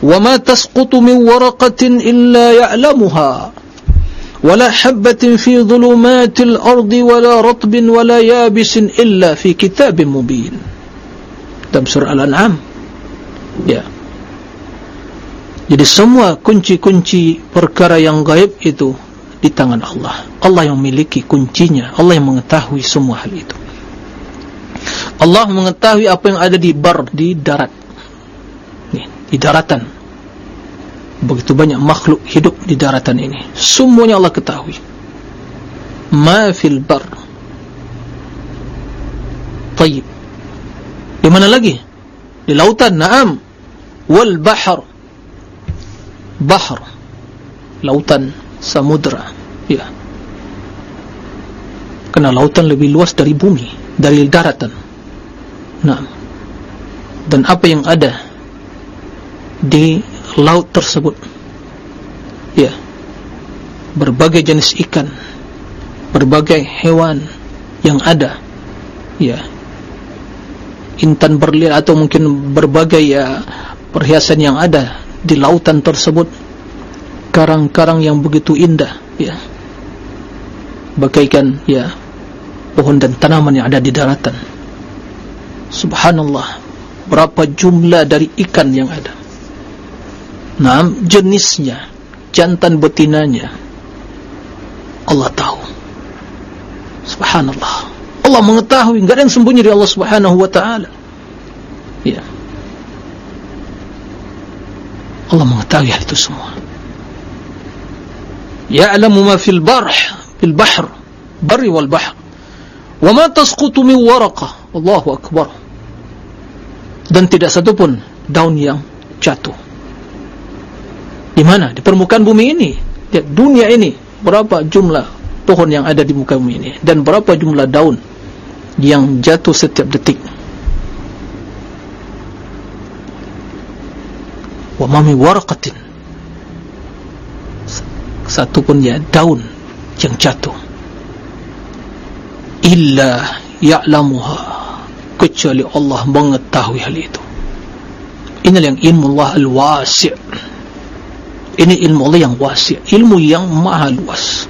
wa ma tasqutu min waraqatin illa ya'lamuha ولا حبة في ظلمات الأرض ولا رطب ولا يابس إلا في كتاب مبين dalam surah Al-An'am ya jadi semua kunci-kunci perkara yang gaib itu di tangan Allah. Allah yang memiliki kuncinya. Allah yang mengetahui semua hal itu. Allah mengetahui apa yang ada di bar di darat. Di daratan. Begitu banyak makhluk hidup di daratan ini. Semuanya Allah ketahui. Ma fil bar. Tayyib. Di mana lagi? Di lautan. Na'am. Wal bahr bahr lautan samudra. Ya. Karena lautan lebih luas dari bumi dari daratan. Na'am dan apa yang ada di laut tersebut? Ya. Berbagai jenis ikan berbagai hewan yang ada. Ya. Intan berlian atau mungkin berbagai ya perhiasan yang ada di lautan tersebut karang-karang yang begitu indah ya bagaikan ya pohon dan tanaman yang ada di daratan subhanallah berapa jumlah dari ikan yang ada Nah, jenisnya, jantan betinanya, Allah tahu. Subhanallah. Allah mengetahui, enggak ada yang sembunyi dari Allah Subhanahu wa taala. Ya. Allah mengetahui hal itu semua. Ya'lamu ma fil barh, fil bahr, barri wal bahr. Wa ma tasqutu min waraqah. Allahu akbar. Dan tidak satu pun daun yang jatuh di mana? Di permukaan bumi ini. Di dunia ini. Berapa jumlah pohon yang ada di muka bumi ini. Dan berapa jumlah daun yang jatuh setiap detik. Wa mami waraqatin. Satu pun ya daun yang jatuh. Illa ya'lamuha. Kecuali Allah mengetahui hal itu. Inilah yang ilmu Allah al-wasi' ini ilmu Allah yang wasi ilmu yang maha luas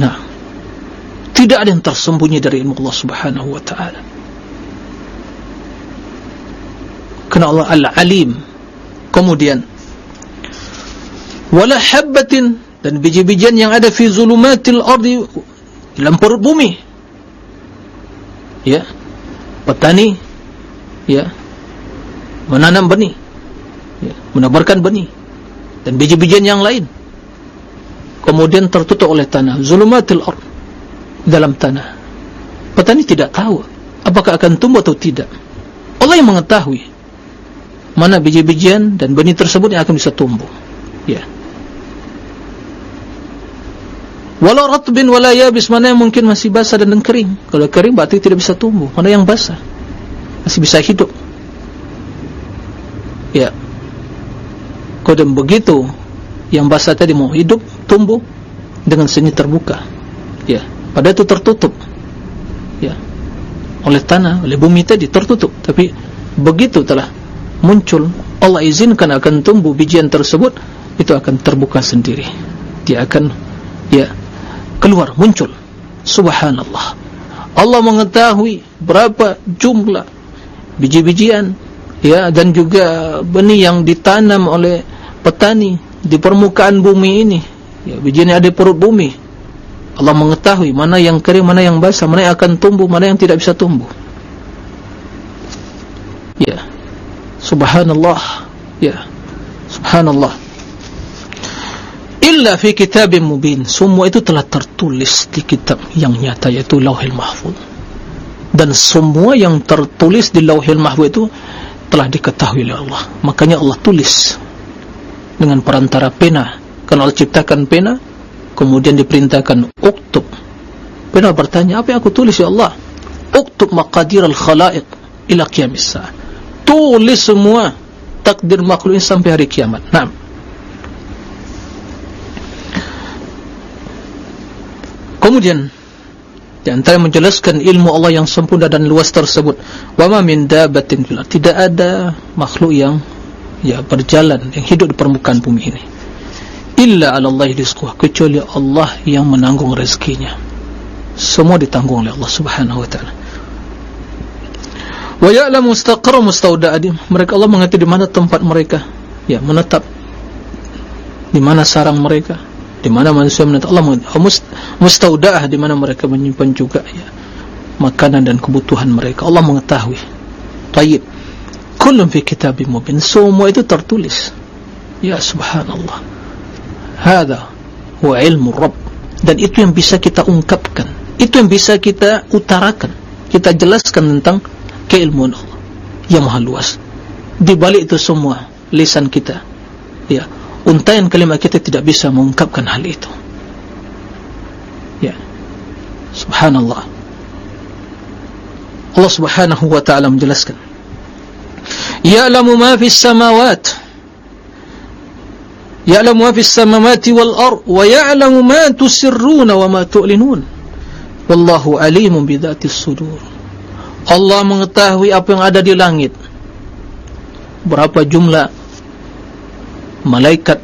nah tidak ada yang tersembunyi dari ilmu Allah subhanahu wa ta'ala kerana Allah al-alim. Kemudian wala habbatin dan biji-bijian yang ada fi zulumatil ardi dalam perut bumi. Ya petani ya menanam benih ya, menebarkan benih dan biji-bijian yang lain. Kemudian tertutup oleh tanah zulumatil ard dalam tanah. Petani tidak tahu apakah akan tumbuh atau tidak. Allah yang mengetahui mana biji-bijian dan benih tersebut yang akan bisa tumbuh. Ya. Walau ratbin wala yabis mana yang mungkin masih basah dan kering. Kalau kering berarti tidak bisa tumbuh. Mana yang basah? Masih bisa hidup. Ya. Kodem begitu yang basah tadi mau hidup, tumbuh dengan seni terbuka. Ya, pada itu tertutup. Ya. Oleh tanah, oleh bumi tadi tertutup, tapi begitu telah muncul Allah izinkan akan tumbuh bijian tersebut, itu akan terbuka sendiri. Dia akan ya keluar, muncul. Subhanallah. Allah mengetahui berapa jumlah biji-bijian ya dan juga benih yang ditanam oleh petani di permukaan bumi ini ya, bijinya ada di perut bumi Allah mengetahui mana yang kering, mana yang basah mana yang akan tumbuh, mana yang tidak bisa tumbuh ya subhanallah. Ya. Subhanallah. Illa fi kitabim mubin. Semua itu telah tertulis di kitab yang nyata yaitu lauhil mahfud dan semua yang tertulis di lauhil mahfud itu telah diketahui oleh Allah. Makanya Allah tulis dengan perantara pena. Karena Allah ciptakan pena kemudian diperintahkan uktub. Pena bertanya apa yang aku tulis ya Allah? Uktub maqadir al-khalaiq ila qiyamis tulis semua takdir makhluk ini sampai hari kiamat. Nah kemudian di antara menjelaskan ilmu Allah yang sempurna dan luas tersebut wa ma min dabatin fil tidak ada makhluk yang ya berjalan yang hidup di permukaan bumi ini. Illa 'ala Allah rizquh kecuali Allah yang menanggung rezekinya. Semua ditanggung oleh Allah Subhanahu wa taala wa ya'lamu mustaqarra mustauda'a mereka Allah mengerti di mana tempat mereka. Ya menetap. Di mana sarang mereka. Di mana manusia menetap. Allah mengerti. Mustauda'a di mana mereka menyimpan juga ya makanan dan kebutuhan mereka. Allah mengetahui. Tayyib. Kullun fi kitabim mubin. Semua itu tertulis. Ya subhanallah. Hada huwa ilmu rabb. Dan itu yang bisa kita ungkapkan. Itu yang bisa kita utarakan. Kita jelaskan tentang keilmuan Allah yang maha luas. Di balik itu semua lisan kita ya untayan kalimat kita tidak bisa mengungkapkan hal itu. Ya. Subhanallah. Allah subhanahu wa ta'ala menjelaskan ya'lamu ma fis samawat ya'lamu ma fis samawati wal ard wa ya'lamu ma tusirruna wa ma tu'linun. Wallahu alimun bidhatis sudur. Allah mengetahui apa yang ada di langit. Berapa jumlah malaikat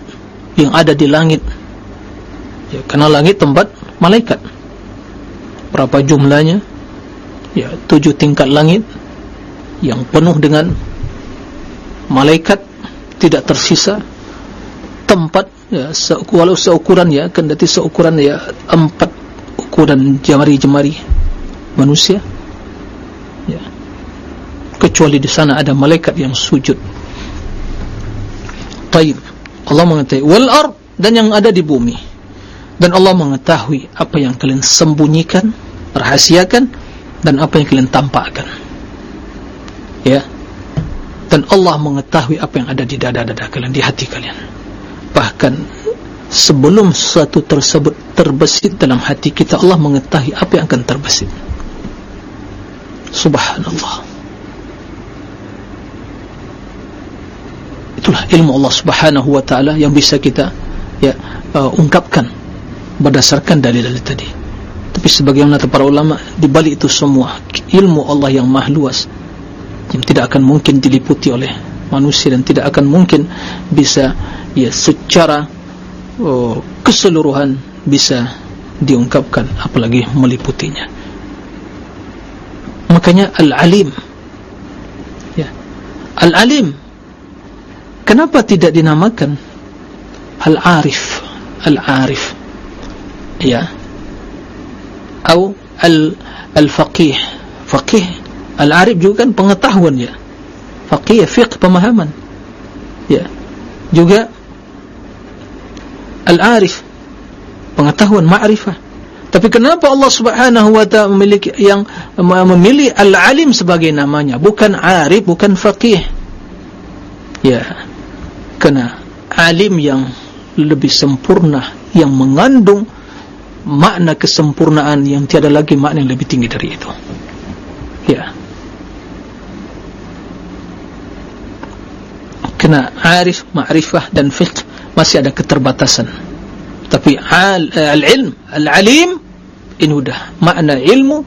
yang ada di langit? Ya, karena langit tempat malaikat. Berapa jumlahnya? Ya, tujuh tingkat langit yang penuh dengan malaikat tidak tersisa tempat ya walau seukuran ya kendati seukuran ya empat ukuran jemari-jemari manusia. Kecuali di sana ada malaikat yang sujud. Taib. Allah mengetahui wal ard dan yang ada di bumi. Dan Allah mengetahui apa yang kalian sembunyikan rahasiakan dan apa yang kalian tampakkan. Ya. Dan Allah mengetahui apa yang ada di dada-dada kalian di hati kalian. Bahkan sebelum sesuatu tersebut terbesit dalam hati kita Allah mengetahui apa yang akan terbesit. Subhanallah itulah ilmu Allah subhanahu wa ta'ala yang bisa kita ya uh, ungkapkan berdasarkan dalil-dalil tadi. Tapi sebagaimana para ulama di balik itu semua ilmu Allah yang maha luas yang tidak akan mungkin diliputi oleh manusia dan tidak akan mungkin bisa ya secara oh, keseluruhan bisa diungkapkan apalagi meliputinya. Makanya al-alim ya al-alim kenapa tidak dinamakan? Al-arif. Al-arif. Ya. Atau al-faqih. Faqih al-arif juga kan pengetahuan ya faqih fiqh pemahaman. Ya. Juga al-arif. Pengetahuan ma'rifah. Tapi kenapa Allah subhanahu wa ta'ala memiliki yang memilih al-alim sebagai namanya? Bukan arif bukan faqih. Ya kena alim yang lebih sempurna yang mengandung makna kesempurnaan yang tiada lagi makna yang lebih tinggi dari itu. Ya. Kena arif, ma'rifah dan fiqh masih ada keterbatasan. Tapi al-ilm al-alim ini sudah makna ilmu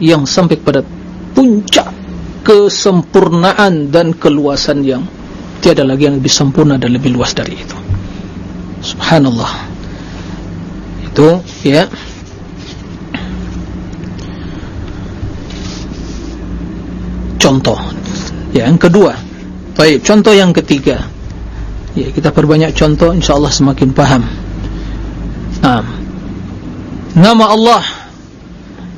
yang sampai pada puncak kesempurnaan dan keluasan yang tiada lagi yang lebih sempurna dan lebih luas dari itu. Subhanallah. Itu ya. Contoh. Ya, yang kedua. Baik contoh yang ketiga. Ya, kita perbanyak contoh insyaallah semakin paham. Nah, nama Allah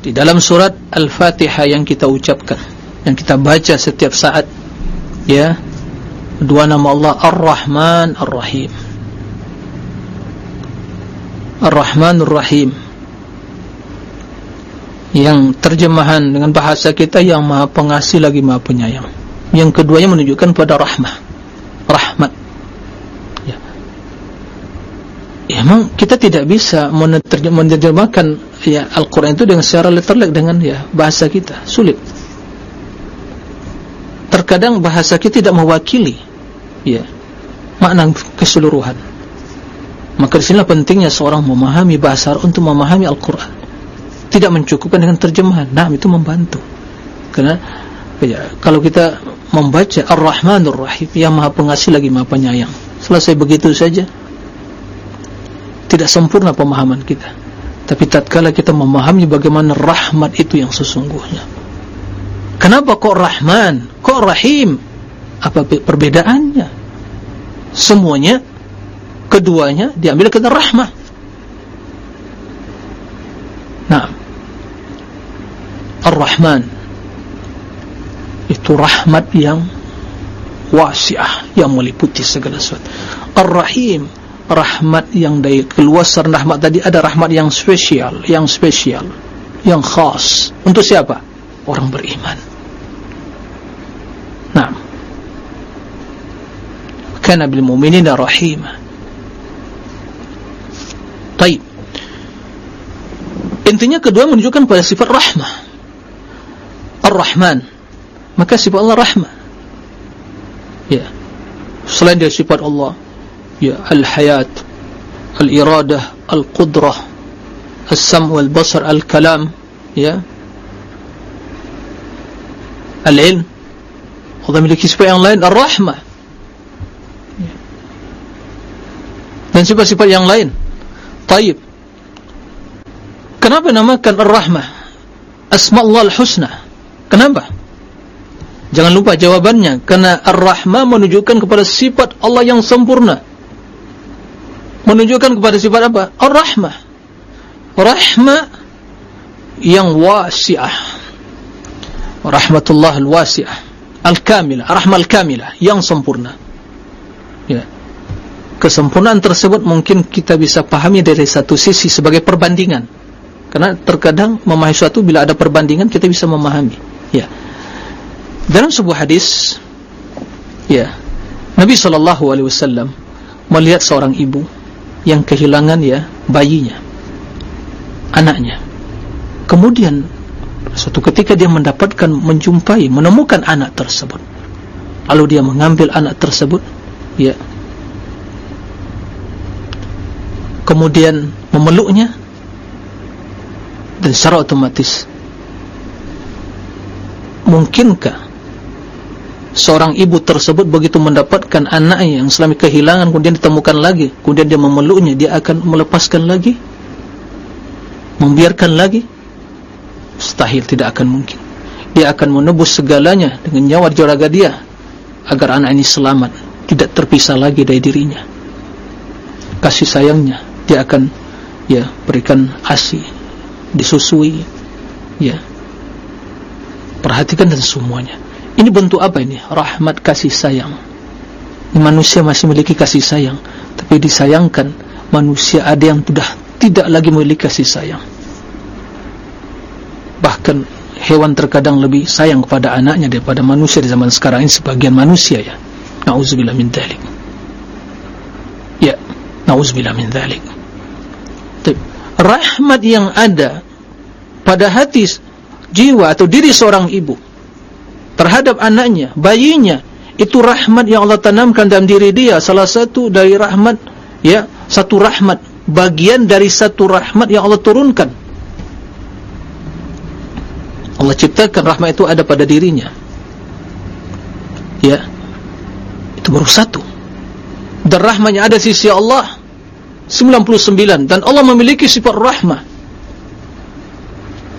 di dalam surat Al-Fatihah yang kita ucapkan, yang kita baca setiap saat, ya, dua nama Allah Ar-Rahman Ar-Rahim. Ar-Rahman Ar-Rahim. Yang terjemahan dengan bahasa kita yang Maha Pengasih lagi Maha Penyayang. Yang keduanya menunjukkan pada rahmah. Rahmat ya memang kita tidak bisa menerjemahkan ya Al-Quran itu dengan secara letterlek dengan ya bahasa kita sulit terkadang bahasa kita tidak mewakili ya makna keseluruhan. Maka disinilah pentingnya seorang memahami bahasa untuk memahami Al-Quran. Tidak mencukupkan dengan terjemahan. Nah itu membantu. Karena ya, kalau kita membaca Ar-Rahmanur Rahim yang maha pengasih lagi maha penyayang. Selesai begitu saja tidak sempurna pemahaman kita. Tapi tatkala kita memahami bagaimana rahmat itu yang sesungguhnya kenapa kok Rahman kok Rahim? Apa perbedaannya? Semuanya keduanya diambil kata rahmah. Nah Ar-Rahman. Itu rahmat yang wasiah yang meliputi segala sesuatu. Ar-Rahim rahmat yang dari keluasan rahmat tadi ada rahmat yang spesial yang spesial yang khas. Untuk siapa? Orang beriman. Nah kana bil mu'minina rahima. Taib. Intinya kedua menunjukkan pada sifat rahmah. Ar-Rahman. Maka sifat Allah rahmah. Ya. Selain dari sifat Allah. Ya. Al-hayat. Al-iradah. Al-qudrah. Al-sam wal-basar. Al-kalam. Ya al-ilm Allah memiliki sifat yang lain ar-rahmah. Dan sifat-sifat yang lain. Taib. Kenapa namakan ar-rahmah? Asma Allah al-husna. Kenapa? Jangan lupa jawabannya. Kerana Ar-Rahman menunjukkan kepada sifat Allah yang sempurna. Menunjukkan kepada sifat apa? Ar-Rahman Rahmah yang wasi'ah Rahmatullah al-wasi'ah. Al-Kamilah Rahmah al-Kamilah Yang sempurna. Ya. Kesempurnaan tersebut mungkin kita bisa pahami dari satu sisi sebagai perbandingan. Karena terkadang memahami sesuatu bila ada perbandingan kita bisa memahami. Ya. Dalam sebuah hadis ya Nabi wasallam melihat seorang ibu yang kehilangan ya bayinya anaknya. Kemudian suatu ketika dia mendapatkan menjumpai menemukan anak tersebut. Lalu dia mengambil anak tersebut ya. Kemudian memeluknya dan secara otomatis mungkinkah seorang ibu tersebut begitu mendapatkan anaknya yang selama kehilangan kemudian ditemukan lagi kemudian dia memeluknya dia akan melepaskan lagi? Membiarkan lagi mustahil tidak akan mungkin dia akan menebus segalanya dengan nyawa juraga dia agar anak ini selamat tidak terpisah lagi dari dirinya kasih sayangnya dia akan ya berikan asi disusui ya perhatikan dan semuanya ini bentuk apa ini? Rahmat kasih sayang. Manusia masih memiliki kasih sayang, tapi disayangkan manusia ada yang sudah tidak lagi memiliki kasih sayang. Bahkan hewan terkadang lebih sayang kepada anaknya daripada manusia di zaman sekarang ini sebagian manusia ya. Nauzubillah min dzalik. Ya, nauzubillah min dzalik. Rahmat yang ada pada hati jiwa atau diri seorang ibu terhadap anaknya, bayinya itu rahmat yang Allah tanamkan dalam diri dia salah satu dari rahmat ya satu rahmat bagian dari satu rahmat yang Allah turunkan Allah ciptakan rahmat itu ada pada dirinya. Ya. Itu baru satu. Dan rahmatnya ada sisi Allah. 99 dan Allah memiliki sifat rahmat.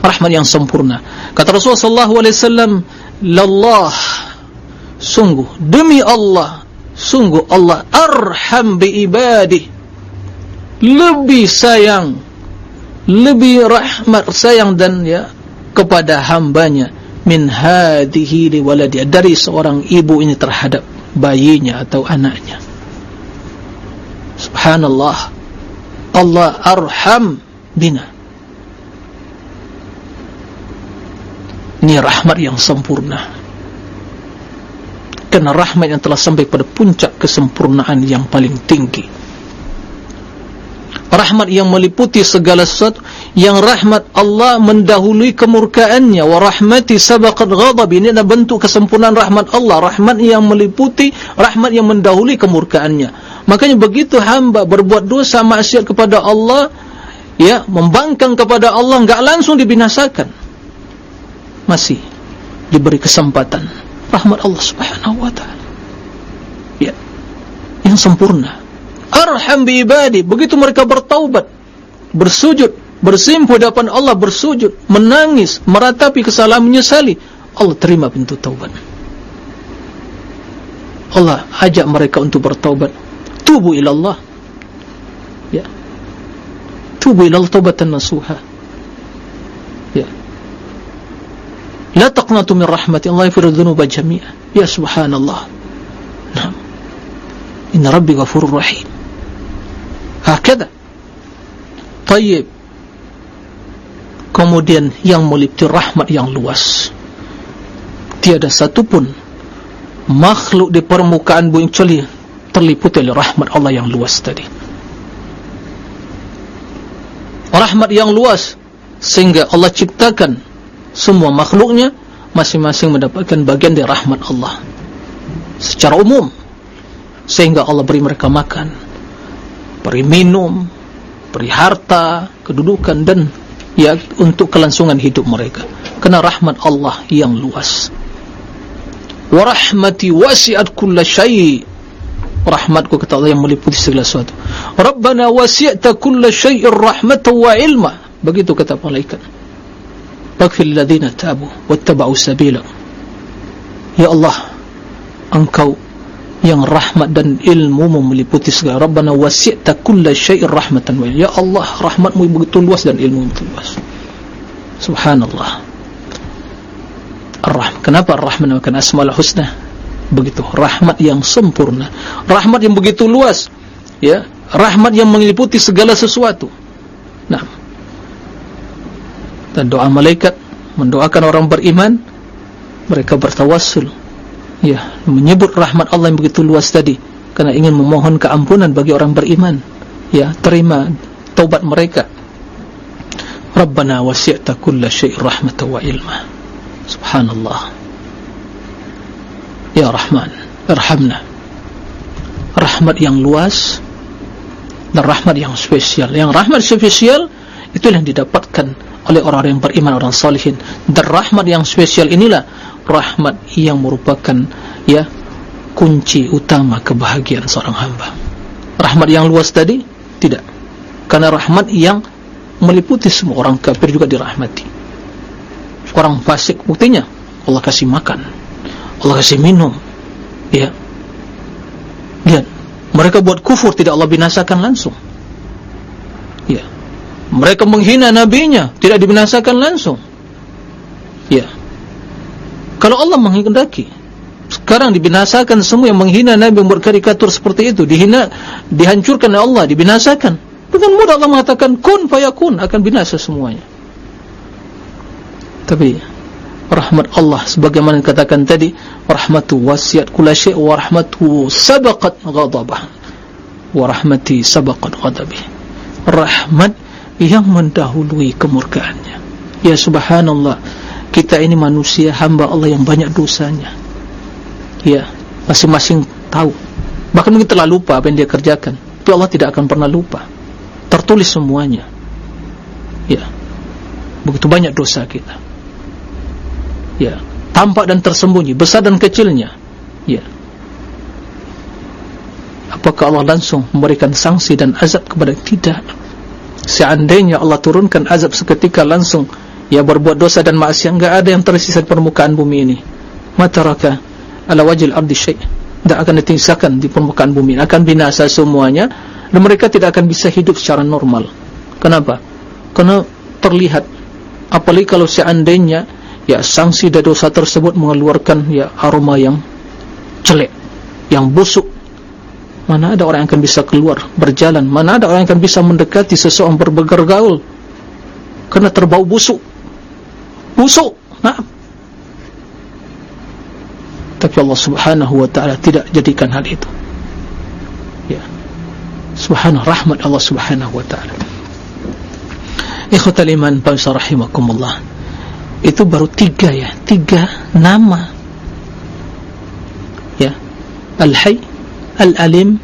Rahmat yang sempurna. Kata Rasulullah SAW lallah sungguh demi Allah sungguh Allah arham bi ibadi. Lebih sayang lebih rahmat sayang dan ya kepada hambanya min hadihi li waladi dari seorang ibu ini terhadap bayinya atau anaknya. Subhanallah. Allah arham bina. Ini rahmat yang sempurna. Karena rahmat yang telah sampai pada puncak kesempurnaan yang paling tinggi rahmat yang meliputi segala sesuatu. Yang rahmat Allah mendahului kemurkaannya. Wa rahmati sabaqat ghadab. Ini adalah bentuk kesempurnaan rahmat Allah. Rahmat yang meliputi rahmat yang mendahului kemurkaannya. Makanya begitu hamba berbuat dosa maksiat kepada Allah ya membangkang kepada Allah enggak langsung dibinasakan. Masih diberi kesempatan. Rahmat Allah Subhanahu wa taala. Ya. Yang sempurna arham bi ibadi. Begitu mereka bertaubat bersujud bersimpuh di hadapan Allah bersujud menangis meratapi kesalahan menyesali Allah terima pintu taubat. Allah ajak mereka untuk bertaubat. Tubu ila Allah ya. Tubu ila Allah taubatan nasuha. Ya. La taqnatu min rahmati Allah yaghfiru dhunuba jami'a. Ya subhanallah. Nah inna rabbi ghafurur rahim hakada. Tayyib. Kemudian yang meliputi rahmat yang luas. Tiada satu pun makhluk di permukaan bumi kecuali terliputi oleh rahmat Allah yang luas tadi. Rahmat yang luas sehingga Allah ciptakan semua makhluknya masing-masing mendapatkan bagian dari rahmat Allah. Secara umum sehingga Allah beri mereka makan beri minum beri harta kedudukan dan ya untuk kelangsungan hidup mereka. Kena rahmat Allah yang luas. Wa rahmati wasi'at kulla syai' rahmatku kata Allah yang meliputi segala sesuatu. Rabbana wasi'ta kulla syai'ir rahmatan wa ilma. Begitu kata malaikat. Faghfir ladzina tabu wattaba'u sabila. Ya Allah engkau yang rahmat dan ilmu meliputi segala. Rabbana wasi'ta kulla syai'ir rahmatan wa Ya Allah rahmatmu begitu luas dan ilmu begitu luas. Subhanallah. Ar-Rahman. Kenapa Ar-Rahman makan Asmaul Husna? Begitu. Rahmat yang sempurna, rahmat yang begitu luas, ya, rahmat yang meliputi segala sesuatu. Nah, dan doa malaikat mendoakan orang beriman, mereka bertawassul, ya, menyebut rahmat Allah yang begitu luas tadi, karena ingin memohon keampunan bagi orang beriman, ya, terima taubat mereka. Rabbana wasi'ta kulla syai' rahmatan wa ilma. Subhanallah. Ya Rahman Irhamna Rahmat yang luas Dan rahmat yang spesial. Yang rahmat spesial Itu yang didapatkan oleh orang-orang yang beriman Orang salihin. Dan rahmat yang spesial inilah Rahmat yang merupakan Ya Kunci utama kebahagiaan seorang hamba. Rahmat yang luas tadi? Tidak. Karena rahmat yang Meliputi semua orang kafir juga dirahmati. Orang fasik buktinya Allah kasih makan Allah kasih minum ya. Lihat mereka buat kufur tidak Allah binasakan langsung. Ya. Mereka menghina nabinya tidak dibinasakan langsung. Ya kalau Allah menghendaki. Sekarang dibinasakan semua yang menghina nabi yang berkarikatur seperti itu. Dihina dihancurkan oleh Allah dibinasakan. Dengan mudah Allah mengatakan kun fayakun akan binasa semuanya. Tapi rahmat Allah sebagaimana dikatakan tadi rahmatu wasiat kula syai' wa rahmatu sabaqat ghadabah. Wa rahmati sabaqat ghadabi rahmat yang mendahului kemurkaannya. Ya subhanallah kita ini manusia hamba Allah yang banyak dosanya. Ya masing-masing tahu. Bahkan mungkin telah lupa apa yang dia kerjakan. Tapi Allah tidak akan pernah lupa. Tertulis semuanya. Ya. Begitu banyak dosa kita. Ya. Tampak dan tersembunyi besar dan kecilnya. Ya. Apakah Allah langsung memberikan sanksi dan azab kepada? Tidak. Seandainya Allah turunkan azab seketika langsung ya berbuat dosa dan maksiat. Enggak ada yang tersisa di permukaan bumi ini. Mataraka ala wajil ardi syai' tidak akan ditinggalkan di permukaan bumi akan binasa semuanya. Dan mereka tidak akan bisa hidup secara normal. Kenapa? Karena terlihat apalagi kalau seandainya ya sanksi dari dosa tersebut mengeluarkan ya aroma yang jelek yang busuk. Mana ada orang yang akan bisa keluar berjalan? Mana ada orang yang akan bisa mendekati seseorang bergaul? Karena terbau busuk busuk. Nah tapi Allah subhanahu wa ta'ala tidak jadikan hal itu. Ya. Subhanallah rahmat Allah subhanahu wa ta'ala. Ikhwatal iman bangsa rahimakumullah. Itu baru tiga ya tiga nama. Ya. Al-Hay Al-Alim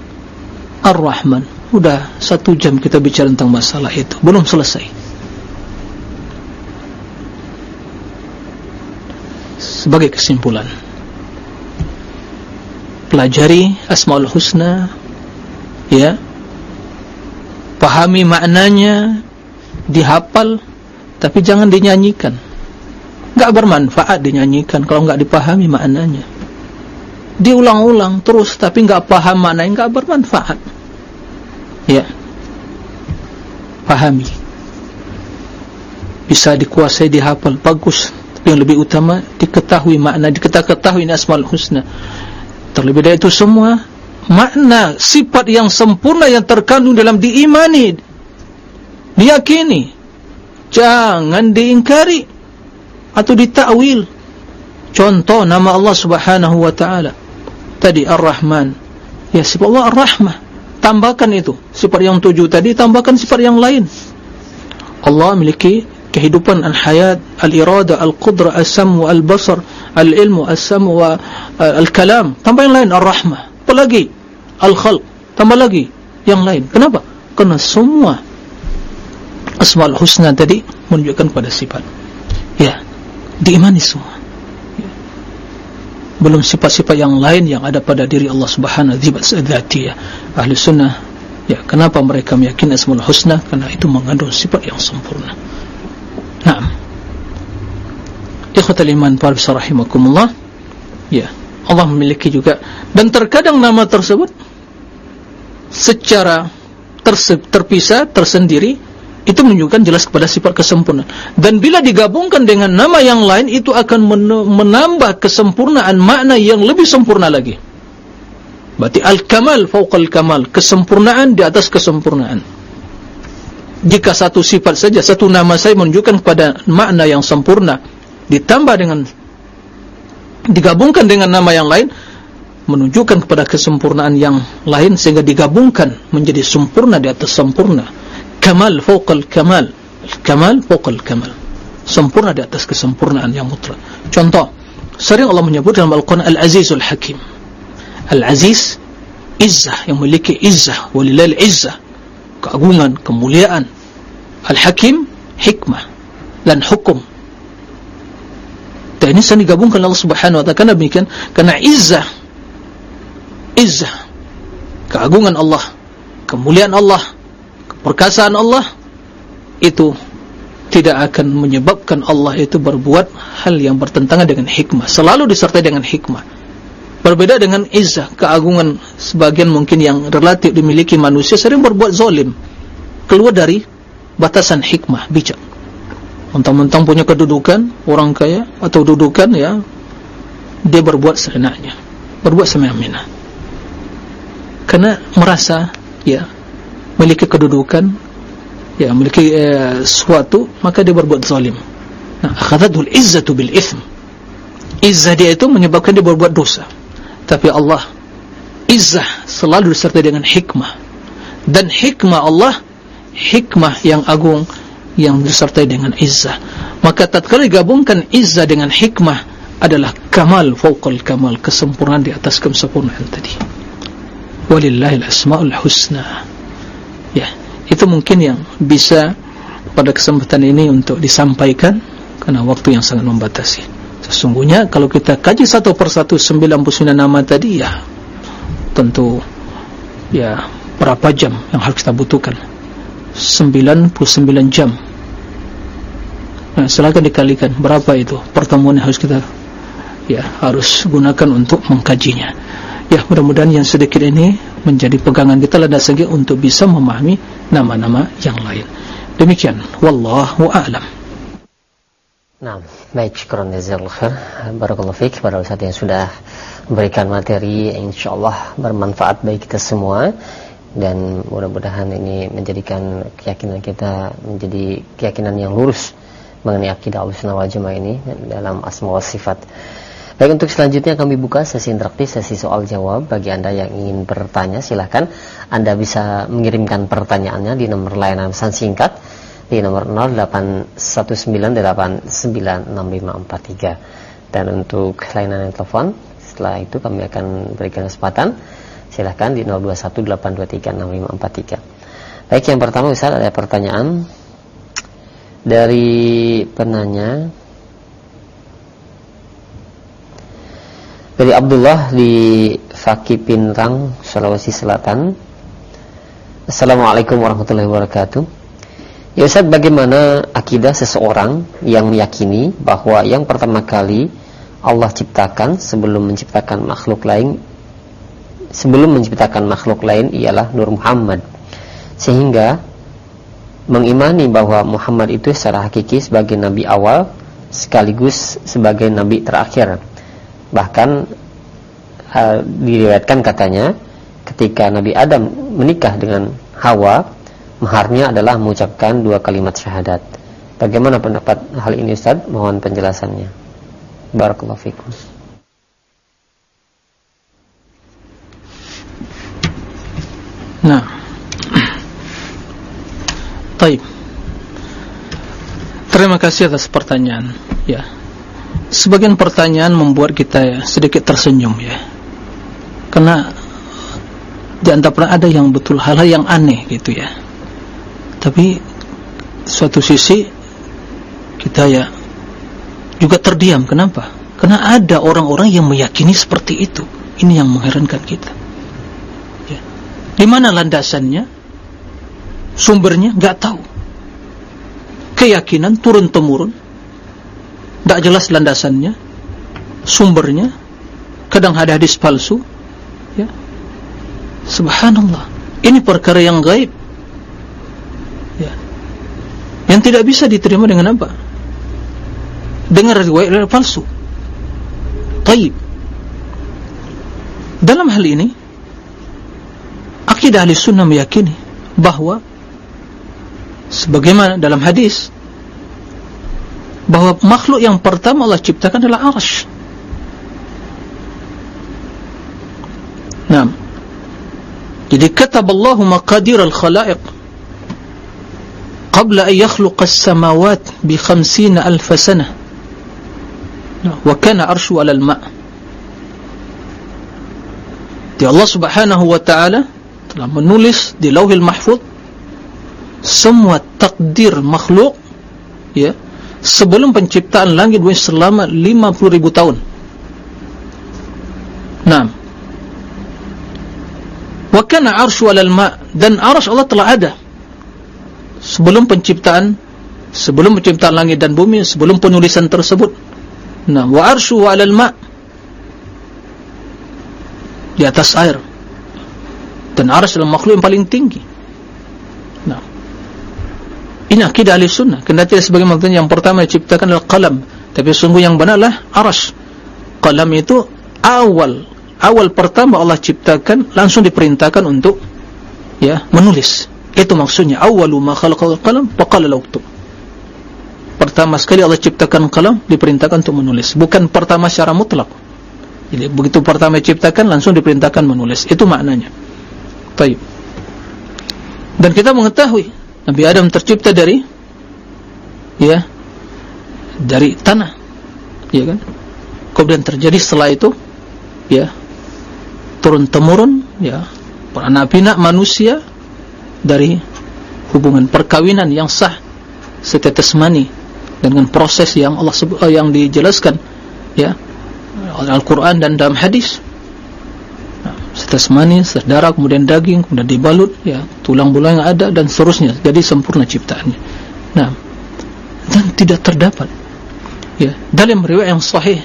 Ar-Rahman. Sudah satu jam kita bicara tentang masalah itu. Belum selesai Sebagai kesimpulan. Pelajari Asma'ul Husna Ya. Pahami maknanya Dihafal Tapi jangan dinyanyikan. Gak bermanfaat dinyanyikan Kalau gak dipahami maknanya. Diulang-ulang terus Tapi gak paham maknanya Gak bermanfaat. Ya. Pahami. Bisa dikuasai dihafal. Bagus yang lebih utama diketahui makna diketahui asmal husna. Terlebih dari itu semua makna sifat yang sempurna yang terkandung dalam diimani diyakini. Jangan diingkari atau ditakwil. Contoh nama Allah subhanahu wa ta'ala. Tadi ar-Rahman. Ya sifat Allah ar-Rahmah. Tambahkan itu. Sifat yang tujuh tadi tambahkan sifat yang lain. Allah memiliki kehidupan al-hayat al-irada al-qudra as-samu al-basar al-ilmu as-samu uh, al-kalam. Tambah yang lain ar-rahmah apa lagi? Al-khalq. Tambah lagi yang lain. Kenapa? kerana semua asma'ul husna tadi menunjukkan pada sifat. Ya diimani semua. Belum sifat-sifat yang lain yang ada pada diri Allah Subhanahu wa taala ahli sunnah. Ya kenapa mereka meyakini asmaul husna? Karena itu mengandung sifat yang sempurna na'am. Ikhwatal iman para rahimakumullah. Ya Allah memiliki juga. Dan terkadang nama tersebut secara terpisah tersendiri itu menunjukkan jelas kepada sifat kesempurnaan. Dan bila digabungkan dengan nama yang lain itu akan menambah kesempurnaan makna yang lebih sempurna lagi. Berarti al-kamal fauqal kamal kesempurnaan di atas kesempurnaan jika satu sifat saja satu nama saya menunjukkan kepada makna yang sempurna ditambah dengan digabungkan dengan nama yang lain menunjukkan kepada kesempurnaan yang lain sehingga digabungkan menjadi sempurna di atas sempurna. Kamal fauqal kamal. Kamal fauqal kamal. Sempurna di atas kesempurnaan yang mutlak. Contoh sering Allah menyebut dalam Al-Quran Al-Azizul Hakim. Al-Aziz izzah yang memiliki izzah walilal izzah keagungan, kemuliaan. Al-Hakim hikmah dan hukum. Dan ini sering digabungkan Allah subhanahu wa ta'ala. Kerana demikian? Kerana izzah izzah keagungan Allah kemuliaan Allah perkasaan Allah itu tidak akan menyebabkan Allah itu berbuat hal yang bertentangan dengan hikmah. Selalu disertai dengan hikmah berbeda dengan izzah keagungan sebagian mungkin yang relatif dimiliki manusia sering berbuat zalim keluar dari batasan hikmah bijak. Mentang-mentang punya kedudukan orang kaya atau dudukan ya dia berbuat seenaknya berbuat semena-mena. Karena merasa ya memiliki kedudukan ya memiliki eh, sesuatu maka dia berbuat zalim nah akhadhatul izzatu bil ithm izzah dia itu menyebabkan dia berbuat dosa tapi Allah izzah selalu disertai dengan hikmah. Dan hikmah Allah hikmah yang agung yang disertai dengan izzah. Maka tatkala digabungkan izzah dengan hikmah adalah kamal fauqal kamal kesempurnaan di atas kesempurnaan tadi. Walillahil asmaul husna. Ya itu mungkin yang bisa pada kesempatan ini untuk disampaikan karena waktu yang sangat membatasi sesungguhnya kalau kita kaji satu persatu 99 nama tadi ya tentu ya berapa jam yang harus kita butuhkan 99 jam nah, silakan dikalikan berapa itu pertemuan yang harus kita ya harus gunakan untuk mengkajinya ya mudah-mudahan yang sedikit ini menjadi pegangan kita segi untuk bisa memahami nama-nama yang lain. Demikian, wallahu a'lam. Nah, baik, jazakallahu khair. Barakallahu fiik para ustaz yang sudah memberikan materi. Insyaallah bermanfaat bagi kita semua. Dan mudah-mudahan ini menjadikan keyakinan kita menjadi keyakinan yang lurus mengenai akidah Ahlussunnah wal Jamaah ini dalam asma wa sifat. Baik untuk selanjutnya kami buka sesi interaktif, sesi soal jawab. Bagi Anda yang ingin bertanya silahkan Anda bisa mengirimkan pertanyaannya di nomor layanan pesan singkat Di nomor 0819896543 Dan untuk layanan telepon Setelah itu kami akan berikan kesempatan Silahkan di 0218236543. Baik, yang pertama Ustaz ada pertanyaan dari penanya dari Abdullah di Fakih Pinrang, Sulawesi Selatan. Assalamualaikum warahmatullahi wabarakatuh. Ya Ustaz, bagaimana akidah seseorang yang meyakini bahwa yang pertama kali Allah ciptakan sebelum menciptakan makhluk lain sebelum menciptakan makhluk lain ialah Nur Muhammad. Sehingga mengimani bahwa Muhammad itu secara hakiki sebagai nabi awal sekaligus sebagai nabi terakhir. Bahkan uh, diriwayatkan katanya ketika Nabi Adam menikah dengan Hawa maharnya adalah mengucapkan dua kalimat syahadat bagaimana pendapat hal ini Ustaz mohon penjelasannya Barakallahu fikum Nah. Baik. Terima kasih atas pertanyaan. Ya. Sebagian pertanyaan membuat kita ya, sedikit tersenyum ya. Karena di antara ada yang betul hal-hal yang aneh gitu ya. Tapi suatu sisi kita ya juga terdiam. Kenapa? Karena ada orang-orang yang meyakini seperti itu. Ini yang mengherankan kita. Di mana landasannya? Sumbernya nggak tahu. Keyakinan turun temurun. Tidak jelas landasannya. Sumbernya kadang ada hadis palsu. Ya. Subhanallah. Ini perkara yang gaib. Ya. Yang tidak bisa diterima dengan apa? Dengan riwayat palsu. Taib. Dalam hal ini akidah ahli sunnah meyakini bahawa sebagaimana dalam hadis bahawa makhluk yang pertama Allah ciptakan adalah arsh nah jadi katab Allah maqadir al-khalaiq قبل أن يخلق السماوات بخمسين ألف سنة. نعم. وكان أرش على الماء. دي الله سبحانه وتعالى لما نولس دي لوه المحفوظ. سموة تقدير مخلوق ya, sebelum penciptaan langit bumi selama 50 ribu tahun. nah wakana arshu alal ma dan arsh Allah telah ada. Sebelum penciptaan sebelum penciptaan langit dan bumi sebelum penulisan tersebut. Nah wa arshu alal ma di atas air. Dan aras adalah makhluk yang paling tinggi. Nah. Ini akidah ahli sunnah. Kendati sebagai makhluk yang pertama diciptakan adalah qalam. Tapi sungguh yang benar adalah aras qalam itu awal. Awal pertama Allah ciptakan langsung diperintahkan untuk ya menulis itu maksudnya awalu ma khalaqal qalam wa qala laktub pertama sekali Allah ciptakan qalam diperintahkan untuk menulis bukan pertama secara mutlak jadi begitu pertama diciptakan langsung diperintahkan menulis itu maknanya Taib. Dan kita mengetahui Nabi Adam tercipta dari ya dari tanah. Ya kan? Kemudian terjadi setelah itu ya turun temurun ya anak pinak manusia dari hubungan perkawinan yang sah setetes mani dengan proses yang Allah uh, yang dijelaskan ya Al-Qur'an dan dalam hadis setes manis, darah, kemudian daging, kemudian dibalut, ya, tulang bulang yang ada dan seterusnya. Jadi sempurna ciptaannya. Nah, dan tidak terdapat ya dalam riwayat yang sahih.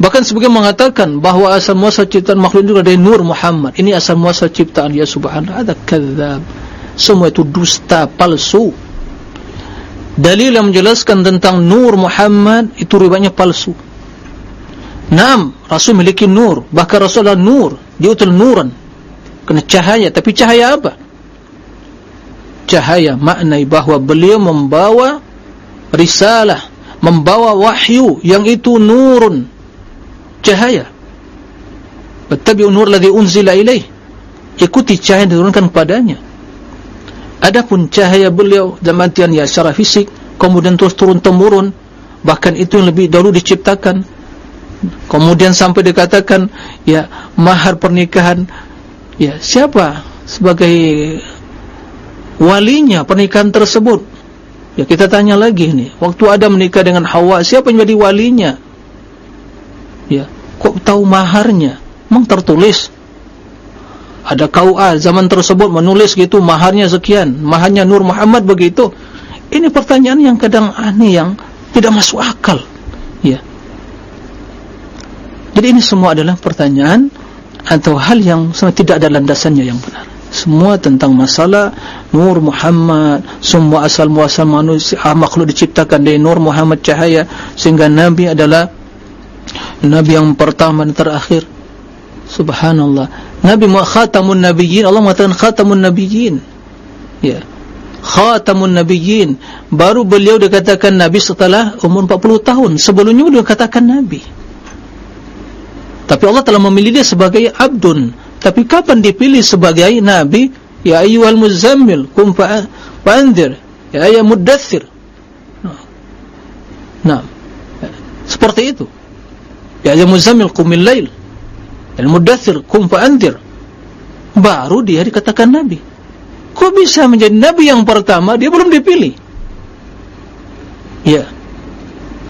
Bahkan sebagian mengatakan bahawa asal muasal ciptaan makhluk juga dari Nur Muhammad. Ini asal muasal ciptaan ya subhanallah. Ada kadzab. Semua itu dusta, palsu. Dalil yang menjelaskan tentang Nur Muhammad itu riwayatnya palsu. Naam, Rasul memiliki nur, bahkan Rasul adalah nur, dia utul nuran. Kena cahaya, tapi cahaya apa? Cahaya maknai bahawa beliau membawa risalah, membawa wahyu yang itu nurun. Cahaya. Bettabi'u nur ladzi unzila ilaih. Ikuti cahaya diturunkan kepadanya. Adapun cahaya beliau zaman ya secara fisik, kemudian terus turun temurun, bahkan itu yang lebih dahulu diciptakan. Kemudian sampai dikatakan ya mahar pernikahan ya siapa sebagai walinya pernikahan tersebut? Ya kita tanya lagi nih waktu Adam menikah dengan Hawa siapa yang jadi walinya? Ya kok tahu maharnya? Memang tertulis ada KUA zaman tersebut menulis gitu maharnya sekian maharnya Nur Muhammad begitu. Ini pertanyaan yang kadang aneh yang tidak masuk akal. Ya. Jadi ini semua adalah pertanyaan atau hal yang tidak ada landasannya yang benar. Semua tentang masalah Nur Muhammad semua asal muasal manusia ah, makhluk diciptakan dari Nur Muhammad cahaya sehingga Nabi adalah Nabi yang pertama dan terakhir. Subhanallah Nabi khatamun nabiyyin Allah mengatakan khatamun nabiyyin ya khatamun nabiyyin baru beliau dikatakan Nabi setelah umur 40 tahun sebelumnya beliau dikatakan Nabi tapi Allah telah memilih dia sebagai abdun tapi kapan dipilih sebagai nabi? Ya ayyuhal muzammil, kum fa'anzir. Ya ayyuhal muddathir. Nah. Seperti itu. Ya ayyuhal muzammil, kumil lail. Muddathir, kum fa'anzir. Baru dia dikatakan nabi. Kok bisa menjadi nabi yang pertama dia belum dipilih? Ya.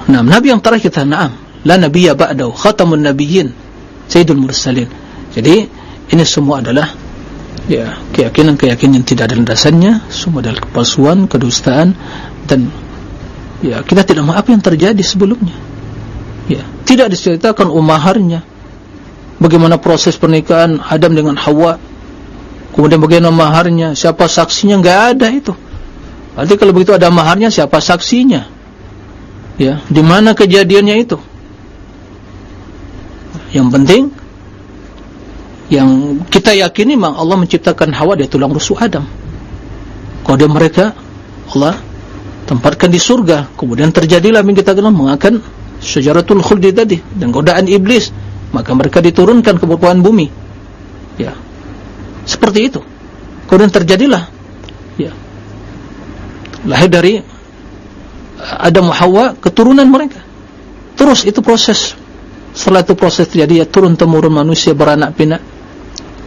Nah, nabi yang terakhir kita na'am. La nabiyya ba'dahu khatamun nabiyyin sayyidul mursalin. Jadi ini semua adalah ya keyakinan-keyakinan yang tidak ada landasannya semua adalah kepalsuan, kedustaan dan ya kita tidak maaf yang terjadi sebelumnya ya tidak diceritakan umaharnya bagaimana proses pernikahan Adam dengan Hawa? Kemudian bagaimana maharnya? Siapa saksinya? Enggak ada itu. Berarti kalau begitu ada maharnya siapa saksinya? Ya di mana kejadiannya itu? Yang penting yang kita yakini memang Allah menciptakan Hawa dari tulang rusuk Adam. Dia mereka Allah tempatkan di surga, kemudian terjadilah yang kita kenal mengakan syajaratul khuldi tadi dan godaan iblis, maka mereka diturunkan ke permukaan bumi. Ya. Seperti itu. Kemudian terjadilah ya. Lahir dari Adam Hawa keturunan mereka. Terus itu proses. Setelah itu proses terjadi ya turun temurun manusia beranak pinak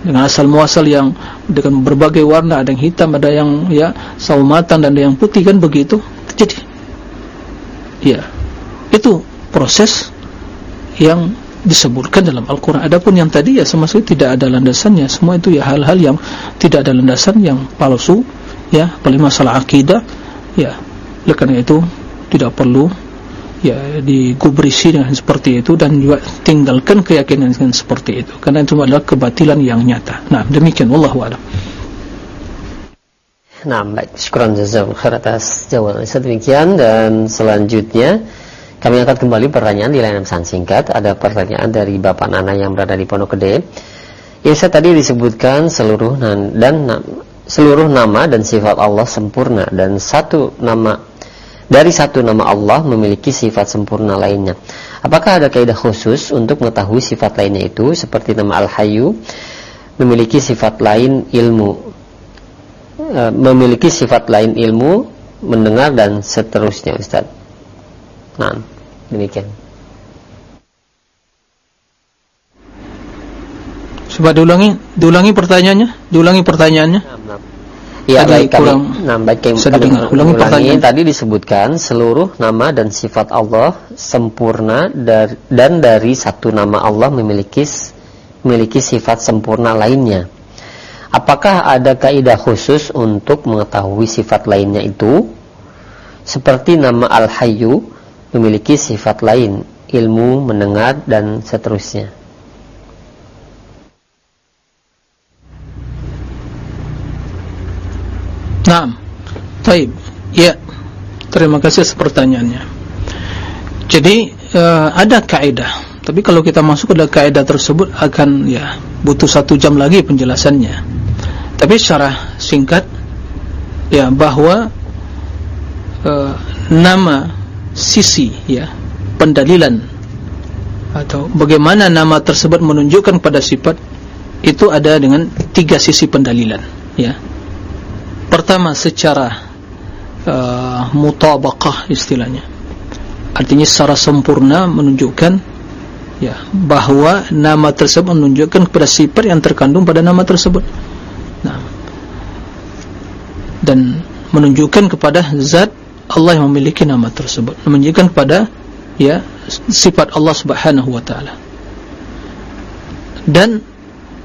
dengan asal muasal yang dengan berbagai warna ada yang hitam ada yang ya sawo matang dan ada yang putih kan begitu jadi ya itu proses yang disebutkan dalam Al-Quran. Adapun yang tadi ya sama sekali tidak ada landasannya. Semua itu ya hal-hal yang tidak ada landasan yang palsu ya paling masalah akidah ya. Oleh karena itu tidak perlu ya digubrisi dengan seperti itu dan juga tinggalkan keyakinan dengan seperti itu. Karena itu adalah kebatilan yang nyata. Nah demikian. Wallahu a'lam. Nah, baik. Syukuran jazakallahu khair atas jawaban. Demikian. Dan selanjutnya kami akan kembali pertanyaan di layanan pesan singkat. Ada pertanyaan dari Bapak Nana yang berada di Pondok Gede. Ya, tadi disebutkan seluruh dan seluruh nama dan sifat Allah sempurna dan satu nama dari satu nama Allah memiliki sifat sempurna lainnya. Apakah ada kaidah khusus untuk mengetahui sifat lainnya itu seperti nama Al-Hayyu memiliki sifat lain ilmu e, memiliki sifat lain ilmu mendengar dan seterusnya Ustaz. Nah, demikian. Coba diulangi, diulangi pertanyaannya, diulangi pertanyaannya. Ya tadi baik kurang kami, nah, baik kami, kami ulangi pertanyaan tadi disebutkan seluruh nama dan sifat Allah sempurna dar, dan dari satu nama Allah memiliki memiliki sifat sempurna lainnya. Apakah ada kaidah khusus untuk mengetahui sifat lainnya itu? Seperti nama Al-Hayyu memiliki sifat lain, ilmu, mendengar dan seterusnya. Naam. Baik. Ya. Terima kasih atas pertanyaannya. Jadi uh, ada kaidah, tapi kalau kita masuk ke kaidah tersebut akan ya butuh satu jam lagi penjelasannya. Tapi secara singkat ya bahwa uh, nama sisi ya pendalilan atau bagaimana nama tersebut menunjukkan pada sifat itu ada dengan tiga sisi pendalilan ya. Pertama secara uh, mutabaqah istilahnya. Artinya secara sempurna menunjukkan ya bahwa nama tersebut menunjukkan kepada sifat yang terkandung pada nama tersebut. Nah. Dan menunjukkan kepada zat Allah yang memiliki nama tersebut. Menunjukkan kepada ya sifat Allah Subhanahu wa taala. Dan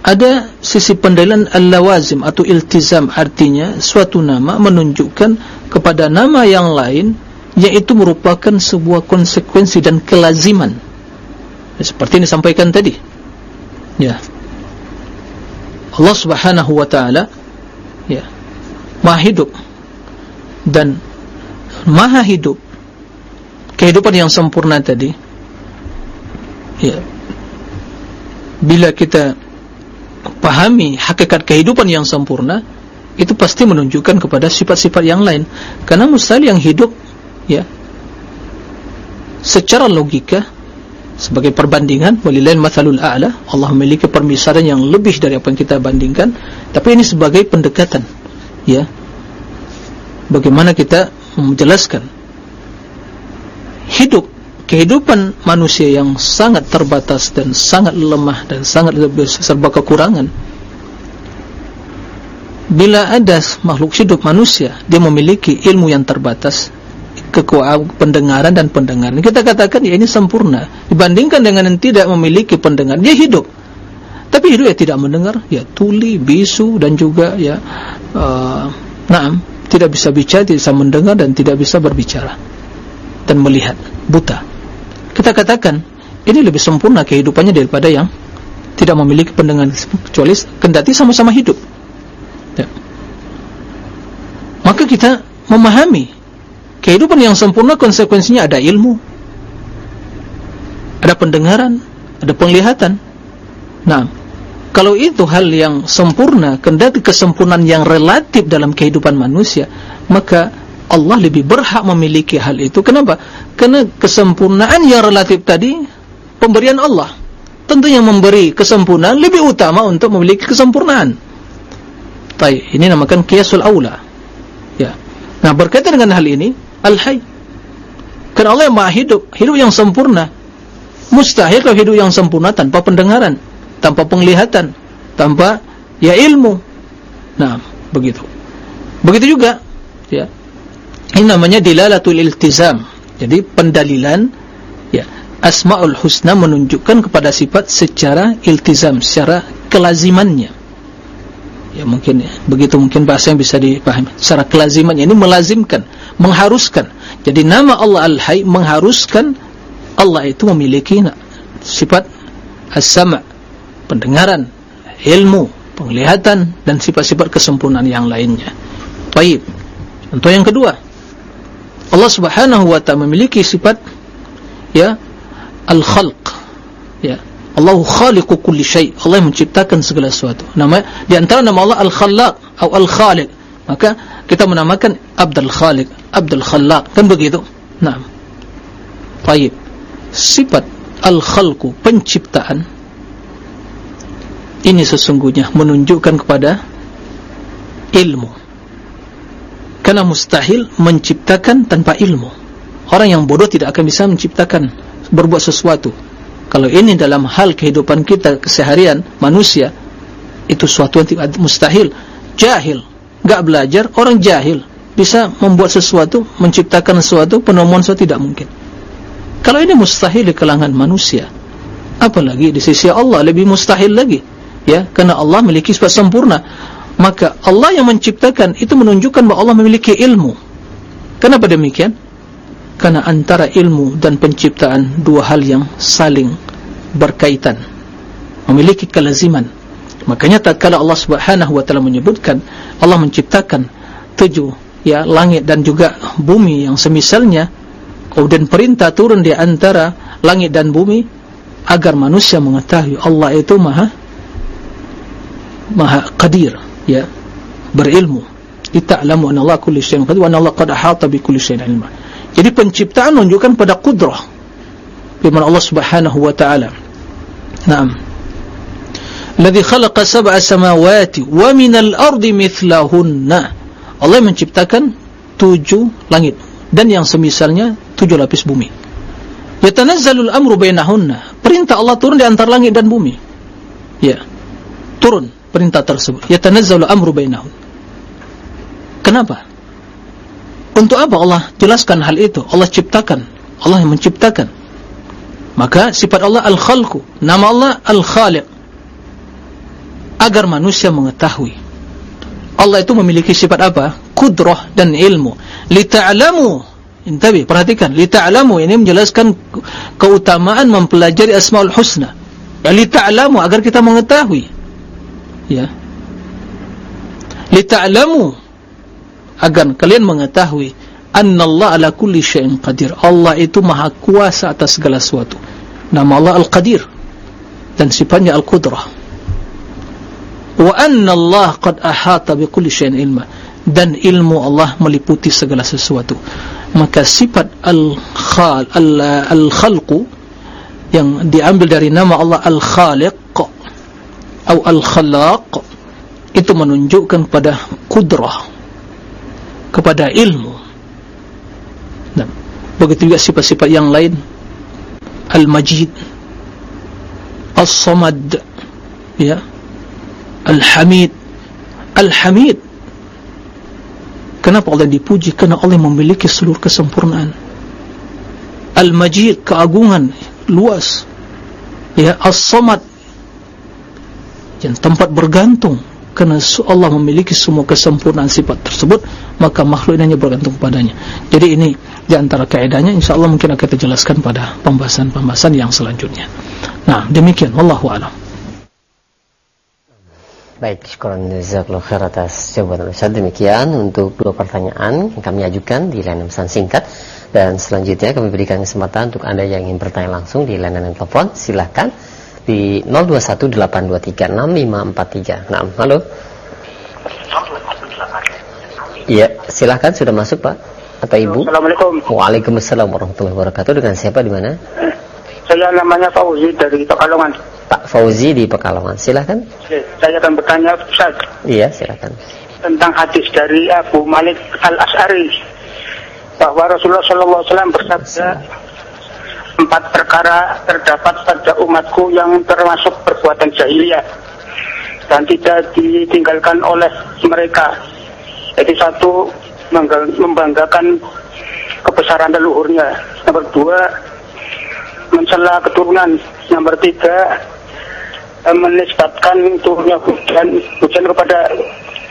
ada sisi pendalilan al-lawazim atau iltizam artinya suatu nama menunjukkan kepada nama yang lain yaitu merupakan sebuah konsekuensi dan kelaziman. Ya, seperti ini disampaikan tadi. Ya. Allah Subhanahu wa taala ya maha hidup dan maha hidup. Kehidupan yang sempurna tadi. Ya. Bila kita pahami hakikat kehidupan yang sempurna itu pasti menunjukkan kepada sifat-sifat yang lain. Karena mustahil yang hidup ya secara logika sebagai perbandingan walillahi mathalul a'la Allah memiliki permisalan yang lebih dari apa yang kita bandingkan tapi ini sebagai pendekatan ya. Bagaimana kita menjelaskan. Hidup kehidupan manusia yang sangat terbatas dan sangat lemah dan sangat serba kekurangan. Bila ada makhluk hidup manusia dia memiliki ilmu yang terbatas kekuatan pendengaran dan pendengaran. Kita katakan ya ini sempurna. Dibandingkan dengan yang tidak memiliki pendengaran dia hidup. Tapi hidup ya tidak mendengar ya tuli, bisu dan juga ya uh, naam tidak bisa bicara, tidak bisa mendengar dan tidak bisa berbicara. Dan melihat buta. Kita katakan ini lebih sempurna kehidupannya daripada yang tidak memiliki pendengaran. Kecuali kendati sama-sama hidup. Ya. maka kita memahami kehidupan yang sempurna konsekuensinya ada ilmu. Ada pendengaran ada penglihatan. Nah kalau itu hal yang sempurna kendati kesempurnaan yang relatif dalam kehidupan manusia maka Allah lebih berhak memiliki hal itu. Kenapa? karena kesempurnaan yang relatif tadi pemberian Allah. Tentu yang memberi kesempurnaan lebih utama untuk memiliki kesempurnaan. Baik, ini namakan kiasul aula. Ya. nah berkaitan dengan hal ini al-hay karena Allah yang maha hidup hidup yang sempurna. Mustahil kalau hidup yang sempurna tanpa pendengaran tanpa penglihatan tanpa ya ilmu nah begitu begitu juga ya ini namanya dilalatul iltizam jadi pendalilan ya Asmaul Husna menunjukkan kepada sifat secara iltizam, secara kelazimannya. Ya mungkin ya, begitu mungkin bahasa yang bisa dipahami. Secara kelazimannya ini melazimkan, mengharuskan. Jadi nama Allah Al-Hayy mengharuskan Allah itu memiliki sifat as-sama', pendengaran, ilmu, penglihatan dan sifat-sifat kesempurnaan yang lainnya. Baik. Contoh yang kedua, Allah Subhanahu wa taala memiliki sifat ya al-khalq. Ya. Allah khaliqu kulli syai. Allah menciptakan segala sesuatu. Nama di antara nama Allah al-khallaq atau al-khaliq. Maka kita menamakan Abdul Khaliq Abdul Khallaq. Kan begitu? Nah baik. Sifat al-khalqu penciptaan ini sesungguhnya menunjukkan kepada ilmu. Karena mustahil menciptakan tanpa ilmu. Orang yang bodoh tidak akan bisa menciptakan berbuat sesuatu. Kalau ini dalam hal kehidupan kita keseharian manusia itu sesuatu yang tidak mustahil. Jahil. Enggak belajar orang jahil. Bisa membuat sesuatu menciptakan sesuatu penemuan sesuatu tidak mungkin. Kalau ini mustahil di kalangan manusia apalagi di sisi Allah lebih mustahil lagi ya karena Allah memiliki sifat sempurna. Maka Allah yang menciptakan itu menunjukkan bahawa Allah memiliki ilmu. Kenapa demikian? karena antara ilmu dan penciptaan dua hal yang saling berkaitan. Memiliki kelaziman. Makanya tak kala Allah subhanahu wa ta'ala menyebutkan Allah menciptakan tujuh ya langit dan juga bumi yang semisalnya kemudian perintah turun di antara langit dan bumi agar manusia mengetahui Allah itu maha maha qadir ya berilmu. Ita'lamu anna Allah kulli syai'in qadir wa anna Allah qad ahata bi kulli syai'in ilma. Jadi penciptaan menunjukkan pada kudrah firman Allah Subhanahu wa taala. Na'am. Alladhi khalaqa sab'a samawati wa min al-ardi mithlahunna. Allah menciptakan tujuh langit dan yang semisalnya tujuh lapis bumi. Yatanazzalul amru bainahunna. Perintah Allah turun di antara langit dan bumi. Ya. Turun perintah tersebut. Yatanazzalu amru bainahum. Kenapa? Untuk apa Allah jelaskan hal itu? Allah ciptakan. Allah yang menciptakan. Maka sifat Allah al-khalqu. Nama Allah al-khaliq. Agar manusia mengetahui. Allah itu memiliki sifat apa? Kudrah dan ilmu. Li ta'lamu intabi perhatikan. Li ta'lamu ini menjelaskan keutamaan mempelajari asmaul husna. Ya li ta'lamu agar kita mengetahui ya. Li ta'lamu agar kalian mengetahui anna Allah ala kulli syai'in qadir. Allah itu maha kuasa atas segala sesuatu. Nama Allah al-qadir. Dan sifatnya al-qudrah. Wa anna Allah qad ahata bi kulli syai'in ilma. Dan ilmu Allah meliputi segala sesuatu. Maka sifat al-khal al-khalqu yang diambil dari nama Allah al-khaliq atau al-khalaq itu menunjukkan kepada kudrah kepada ilmu nah, begitu juga sifat-sifat yang lain al-majid al-samad ya al-hamid al-hamid Kenapa Allah dipuji? Karena Allah memiliki seluruh kesempurnaan. Al-Majid, keagungan luas. Ya, As-Samad yang tempat bergantung. Karena Allah memiliki semua kesempurnaan sifat tersebut, maka makhluk ini hanya bergantung kepadanya. Jadi ini di antara kaedahnya, insya Allah mungkin akan kita jelaskan pada pembahasan-pembahasan yang selanjutnya. Nah, demikian. Wallahu a'lam. Baik, syukuran jazakallahu khair atas jawaban Ustaz. Demikian untuk dua pertanyaan yang kami ajukan di layanan pesan singkat dan selanjutnya kami berikan kesempatan untuk Anda yang ingin bertanya langsung di layanan telepon, silakan di 0218236543. Nah, halo. Iya, silakan sudah masuk, Pak atau Ibu. Assalamualaikum. Waalaikumsalam warahmatullahi wabarakatuh. Dengan siapa di mana? Saya namanya Fauzi dari Pekalongan. Pak Fauzi di Pekalongan. Silakan. Saya akan bertanya Ustaz. Iya, silakan. Tentang hadis dari Abu Malik Al-As'ari bahwa Rasulullah sallallahu alaihi wasallam bersabda empat perkara terdapat pada umatku yang termasuk perbuatan jahiliyah dan tidak ditinggalkan oleh mereka. Jadi satu membanggakan kebesaran leluhurnya. Nomor dua mencela keturunan. Nomor tiga Eh, menisbatkan turunnya hujan hujan kepada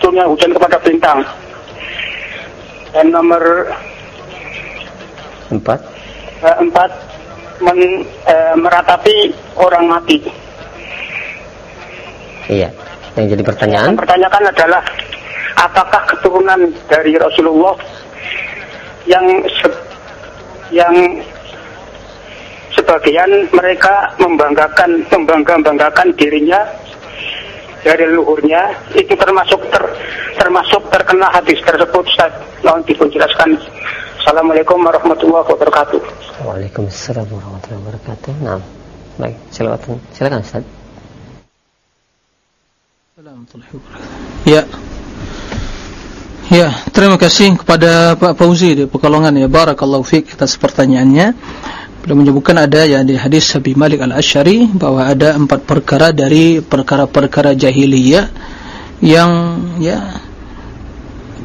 turunnya hujan kepada bintang. Dan nomor empat eh, empat men, eh, meratapi orang mati. Iya. Yang jadi pertanyaan? Yang pertanyakan adalah apakah keturunan dari Rasulullah yang yang sebagian mereka membanggakan membangga-banggakan dirinya dari leluhurnya itu termasuk ter, termasuk terkena hadis tersebut Ustaz mohon dipun jelaskan Assalamualaikum warahmatullahi wabarakatuh. Waalaikumsalam warahmatullahi wabarakatuh. Nah baik silakan silakan Ustaz. Ya. Ya, terima kasih kepada Pak Fauzi di Pekalongan. Ya. Barakallahu fiik atas pertanyaannya. Beliau menyebutkan ada ya di hadis Abi Malik Al-Asy'ari bahwa ada empat perkara dari perkara-perkara jahiliyah yang ya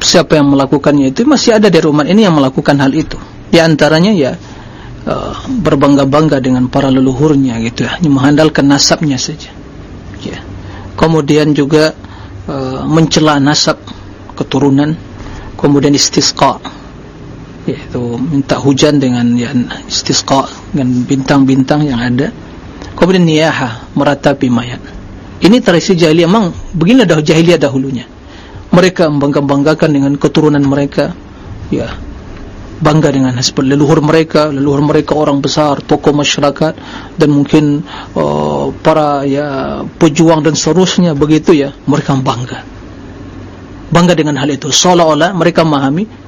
siapa yang melakukannya itu masih ada di rumah ini yang melakukan hal itu. Di antaranya ya uh, berbangga-bangga dengan para leluhurnya gitu ya, mengandalkan nasabnya saja. Ya. Kemudian juga uh, mencela nasab keturunan, kemudian istisqa. Yaitu minta hujan dengan ya, istisqa dengan bintang-bintang yang ada. Kemudian niyaha meratapi mayat. Ini tradisi jahiliyah. Memang begini dah jahiliyah dahulunya mereka membangga-banggakan dengan keturunan mereka. Ya. Bangga dengan nasib leluhur mereka leluhur mereka orang besar tokoh masyarakat dan mungkin uh, para ya pejuang dan seterusnya. Begitu ya. Mereka bangga. Bangga dengan hal itu. Seolah-olah mereka memahami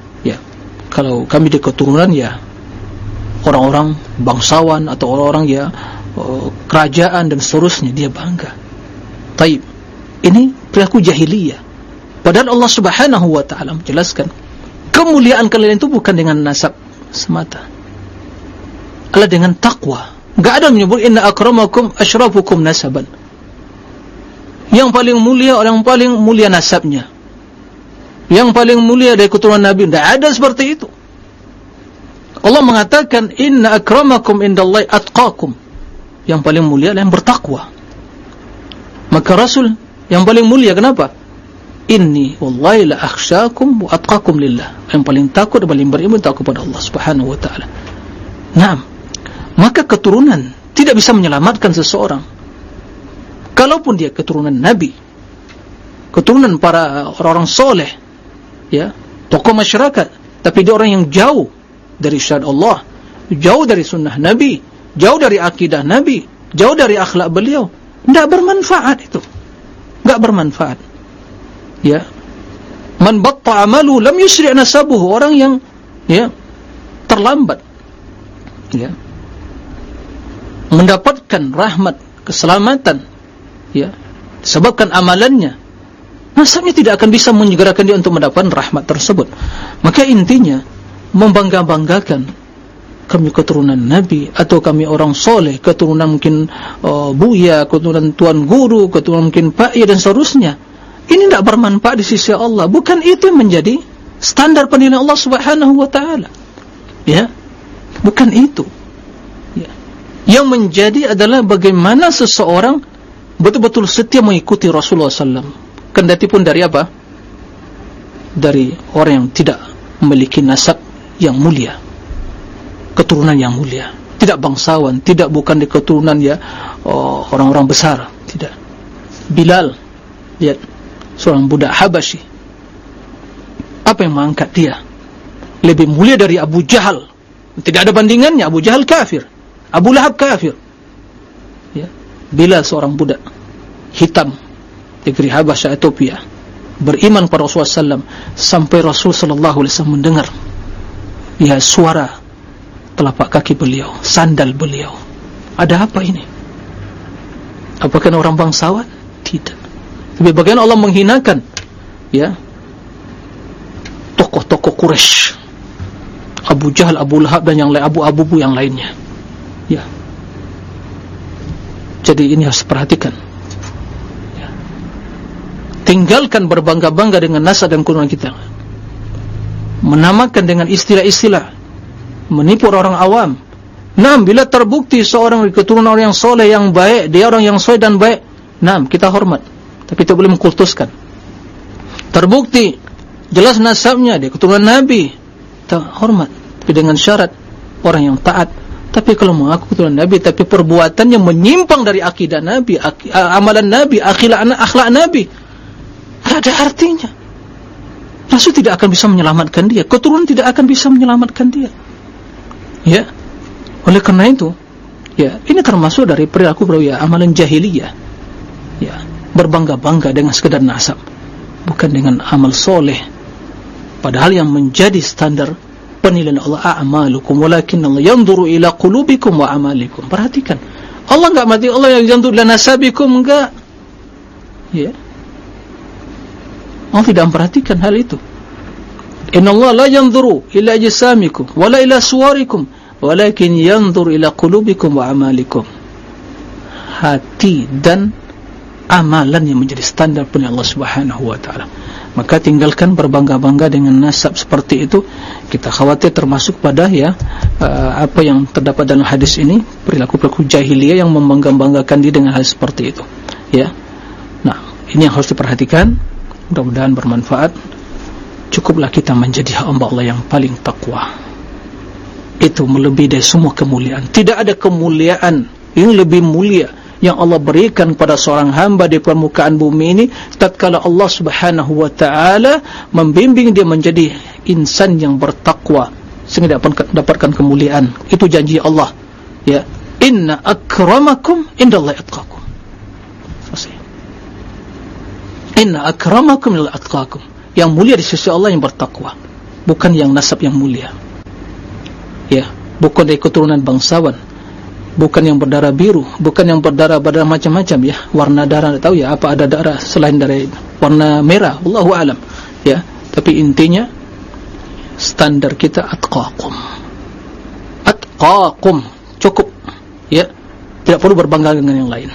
kalau kami di keturunan ya orang-orang bangsawan atau orang-orang ya uh, kerajaan dan seterusnya dia bangga. Taib. Ini perilaku jahiliyah. Padahal Allah Subhanahu wa taala menjelaskan kemuliaan kalian itu bukan dengan nasab semata. Adalah dengan takwa. enggak ada menyebut inna akramakum asyrafukum nasaban. Yang paling mulia orang paling mulia nasabnya. Yang paling mulia dari keturunan Nabi tidak ada seperti itu. Allah mengatakan inna akramakum indallahi atqakum. Yang paling mulia adalah yang bertakwa. Maka Rasul yang paling mulia kenapa inni wallahi la akhsyakum wa atqakum lillah. Yang paling takut paling beriman takut kepada Allah subhanahu wa ta'ala. Nah maka keturunan tidak bisa menyelamatkan seseorang. Kalaupun dia keturunan Nabi keturunan para orang-orang soleh ya tokoh masyarakat tapi dia orang yang jauh dari syariat Allah jauh dari sunnah Nabi jauh dari akidah Nabi jauh dari akhlak beliau tidak bermanfaat itu. Tidak bermanfaat ya. Man batta amalu lam yusri' nasabuh. Orang yang ya terlambat. Ya. Mendapatkan rahmat keselamatan. Ya. Sebabkan amalannya. Nasabnya tidak akan bisa menyegerakan dia untuk mendapatkan rahmat tersebut. Maka intinya membangga-banggakan kami keturunan Nabi atau kami orang soleh keturunan mungkin uh, buya keturunan tuan guru keturunan mungkin pak dan seterusnya ini tidak bermanfaat di sisi Allah. Bukan itu yang menjadi standar penilaian Allah subhanahu wa ta'ala. Ya. Bukan itu. Ya. yang menjadi adalah bagaimana seseorang betul-betul setia mengikuti Rasulullah SAW kendati pun dari apa? Dari orang yang tidak memiliki nasab yang mulia. Keturunan yang mulia. Tidak bangsawan. Tidak bukan di keturunan ya oh, orang-orang oh, besar. Tidak. Bilal. Lihat seorang budak Habashi apa yang mengangkat dia? Lebih mulia dari Abu Jahal. Tidak ada bandingannya Abu Jahal kafir. Abu Lahab kafir. Ya. Bilal seorang budak hitam negeri Habashi Ethiopia beriman kepada Rasulullah SAW sampai Rasul Wasallam mendengar ya suara telapak kaki beliau sandal beliau. Ada apa ini? Apakah orang bangsawan? Tidak bagaimana Allah menghinakan? Ya. Tokoh-tokoh Quraisy. Abu Jahal, Abu Lahab dan yang lain Abu-Abu yang lainnya. Ya. Jadi ini harus perhatikan ya. tinggalkan berbangga-bangga dengan nasa dan kunuan kita. Menamakan dengan istilah-istilah. Menipu orang awam. Nah bila terbukti seorang keturunan orang yang soleh yang baik dia orang yang soleh dan baik nah kita hormat tapi tidak boleh mengkultuskan. Terbukti jelas nasabnya dia keturunan Nabi tak hormat. Tapi dengan syarat orang yang taat. Tapi kalau mengaku keturunan Nabi tapi perbuatannya menyimpang dari akidah Nabi ak amalan Nabi akhlak akhlak Nabi. Tidak ada artinya. Rasul tidak akan bisa menyelamatkan dia. Keturunan tidak akan bisa menyelamatkan dia. Ya. Oleh karena itu ya ini termasuk dari perilaku bro ya amalan jahiliyah. Ya berbangga-bangga dengan sekadar nasab bukan dengan amal soleh. Padahal yang menjadi standar penilaian Allah a'malukum walakin Allah yanzuru ila qulubikum wa amalikum. Perhatikan Allah enggak mati Allah yang yanzur ila nasabikum enggak. Ya. Allah tidak memperhatikan hal itu? Inna Allah la yanzuru ila ajsamikum wala ila suwarikum walakin yanzur ila qulubikum wa amalikum. Hati dan amalan yang menjadi standar punya Allah Subhanahu wa taala. Maka tinggalkan berbangga-bangga dengan nasab seperti itu. Kita khawatir termasuk pada ya uh, apa yang terdapat dalam hadis ini, perilaku-perilaku jahiliyah yang membangga-banggakan diri dengan hal seperti itu. Ya. Nah, ini yang harus diperhatikan. Mudah-mudahan bermanfaat. Cukuplah kita menjadi hamba Allah yang paling takwa. Itu melebihi dari semua kemuliaan. Tidak ada kemuliaan yang lebih mulia yang Allah berikan kepada seorang hamba di permukaan bumi ini tatkala Allah Subhanahu wa taala membimbing dia menjadi insan yang bertakwa sehingga dapat dapatkan kemuliaan. Itu janji Allah. Ya. Inna akramakum indallahi atqakum inna akramakum indallahi atqakum yang mulia di sisi Allah yang bertakwa bukan yang nasab yang mulia. Ya. Bukan dari keturunan bangsawan bukan yang berdarah biru, bukan yang berdarah berdarah macam-macam ya, warna darah tidak tahu ya apa ada darah selain dari warna merah, Allahu alam ya. Tapi intinya standar kita atqakum, atqakum cukup ya. tidak perlu berbangga dengan yang lain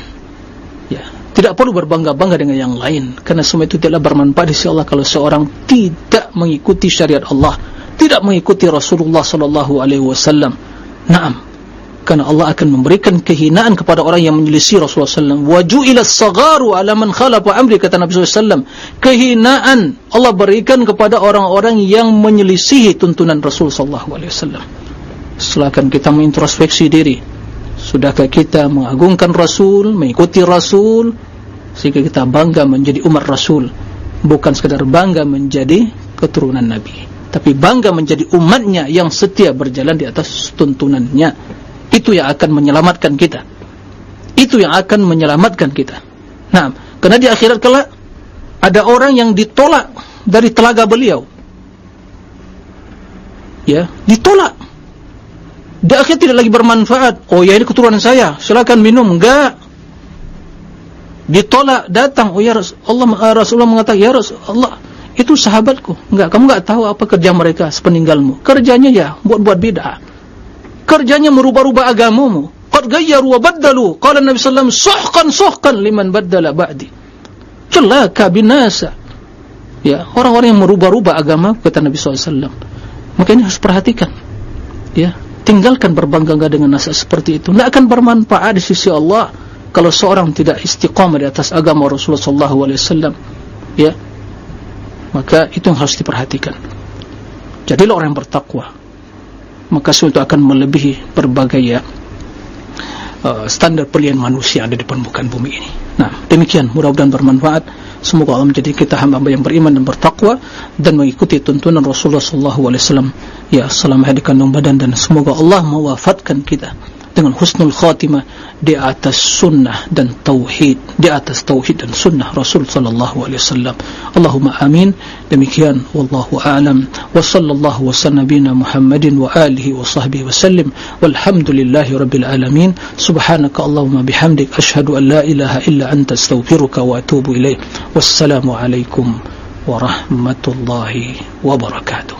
ya. Tidak perlu berbangga-bangga dengan yang lain karena semua itu tidaklah bermanfaat di sisi Allah kalau seorang tidak mengikuti syariat Allah tidak mengikuti Rasulullah sallallahu alaihi wasallam. Na'am karena Allah akan memberikan kehinaan kepada orang yang menyelisih Rasulullah SAW waju'ilas sagaru ala man amri kata Nabi SAW kehinaan Allah berikan kepada orang-orang yang menyelisihi tuntunan Rasulullah SAW silakan kita mengintrospeksi diri. Sudahkah kita mengagungkan Rasul mengikuti Rasul sehingga kita bangga menjadi umat Rasul? Bukan sekadar bangga menjadi keturunan Nabi tapi bangga menjadi umatnya yang setia berjalan di atas tuntunannya itu yang akan menyelamatkan kita. Itu yang akan menyelamatkan kita. Nah karena di akhirat kelak ada orang yang ditolak dari telaga beliau. Ya ditolak. Di akhir tidak lagi bermanfaat. Oh ya ini keturunan saya. Silakan minum. Enggak. Ditolak datang. Oh ya Allah eh, Rasulullah mengatakan ya Rasulullah itu sahabatku. Enggak kamu enggak tahu apa kerja mereka sepeninggalmu. Kerjanya ya buat-buat bid'ah kerjanya merubah-rubah agamamu. Qad ghayyaru wa baddalu. Qala nabi sallallahu alaihi wasallam suhqan suhqan liman baddala ba'di. Celaka binasa. Ya orang-orang yang merubah-rubah agama kata nabi sallallahu alaihi wasallam. Makanya harus perhatikan ya tinggalkan berbangga dengan nasihat seperti itu. Tidak akan bermanfaat di sisi Allah kalau seorang tidak istiqamah di atas agama Rasulullah sallallahu alaihi wasallam. Ya maka itu yang harus diperhatikan. Jadilah orang yang bertakwa maka itu akan melebihi berbagai ya, uh, standar pilihan manusia ada di permukaan bumi ini. Nah, demikian mudah-mudahan bermanfaat. Semoga Allah menjadi kita hamba yang beriman dan bertakwa dan mengikuti tuntunan Rasulullah wasallam ya selama di kandung badan dan semoga Allah mewafatkan kita dengan husnul khatimah di atas sunnah dan tauhid di atas tauhid dan sunnah Rasul sallallahu alaihi wasallam Allahumma amin demikian wallahu a'lam wa sallallahu wa sallabina Muhammadin wa alihi wa sahbihi wa sallim walhamdulillahi rabbil alamin subhanaka Allahumma bihamdik ashhadu an la ilaha illa anta astaghfiruka wa atubu ilaik wassalamu alaikum warahmatullahi wabarakatuh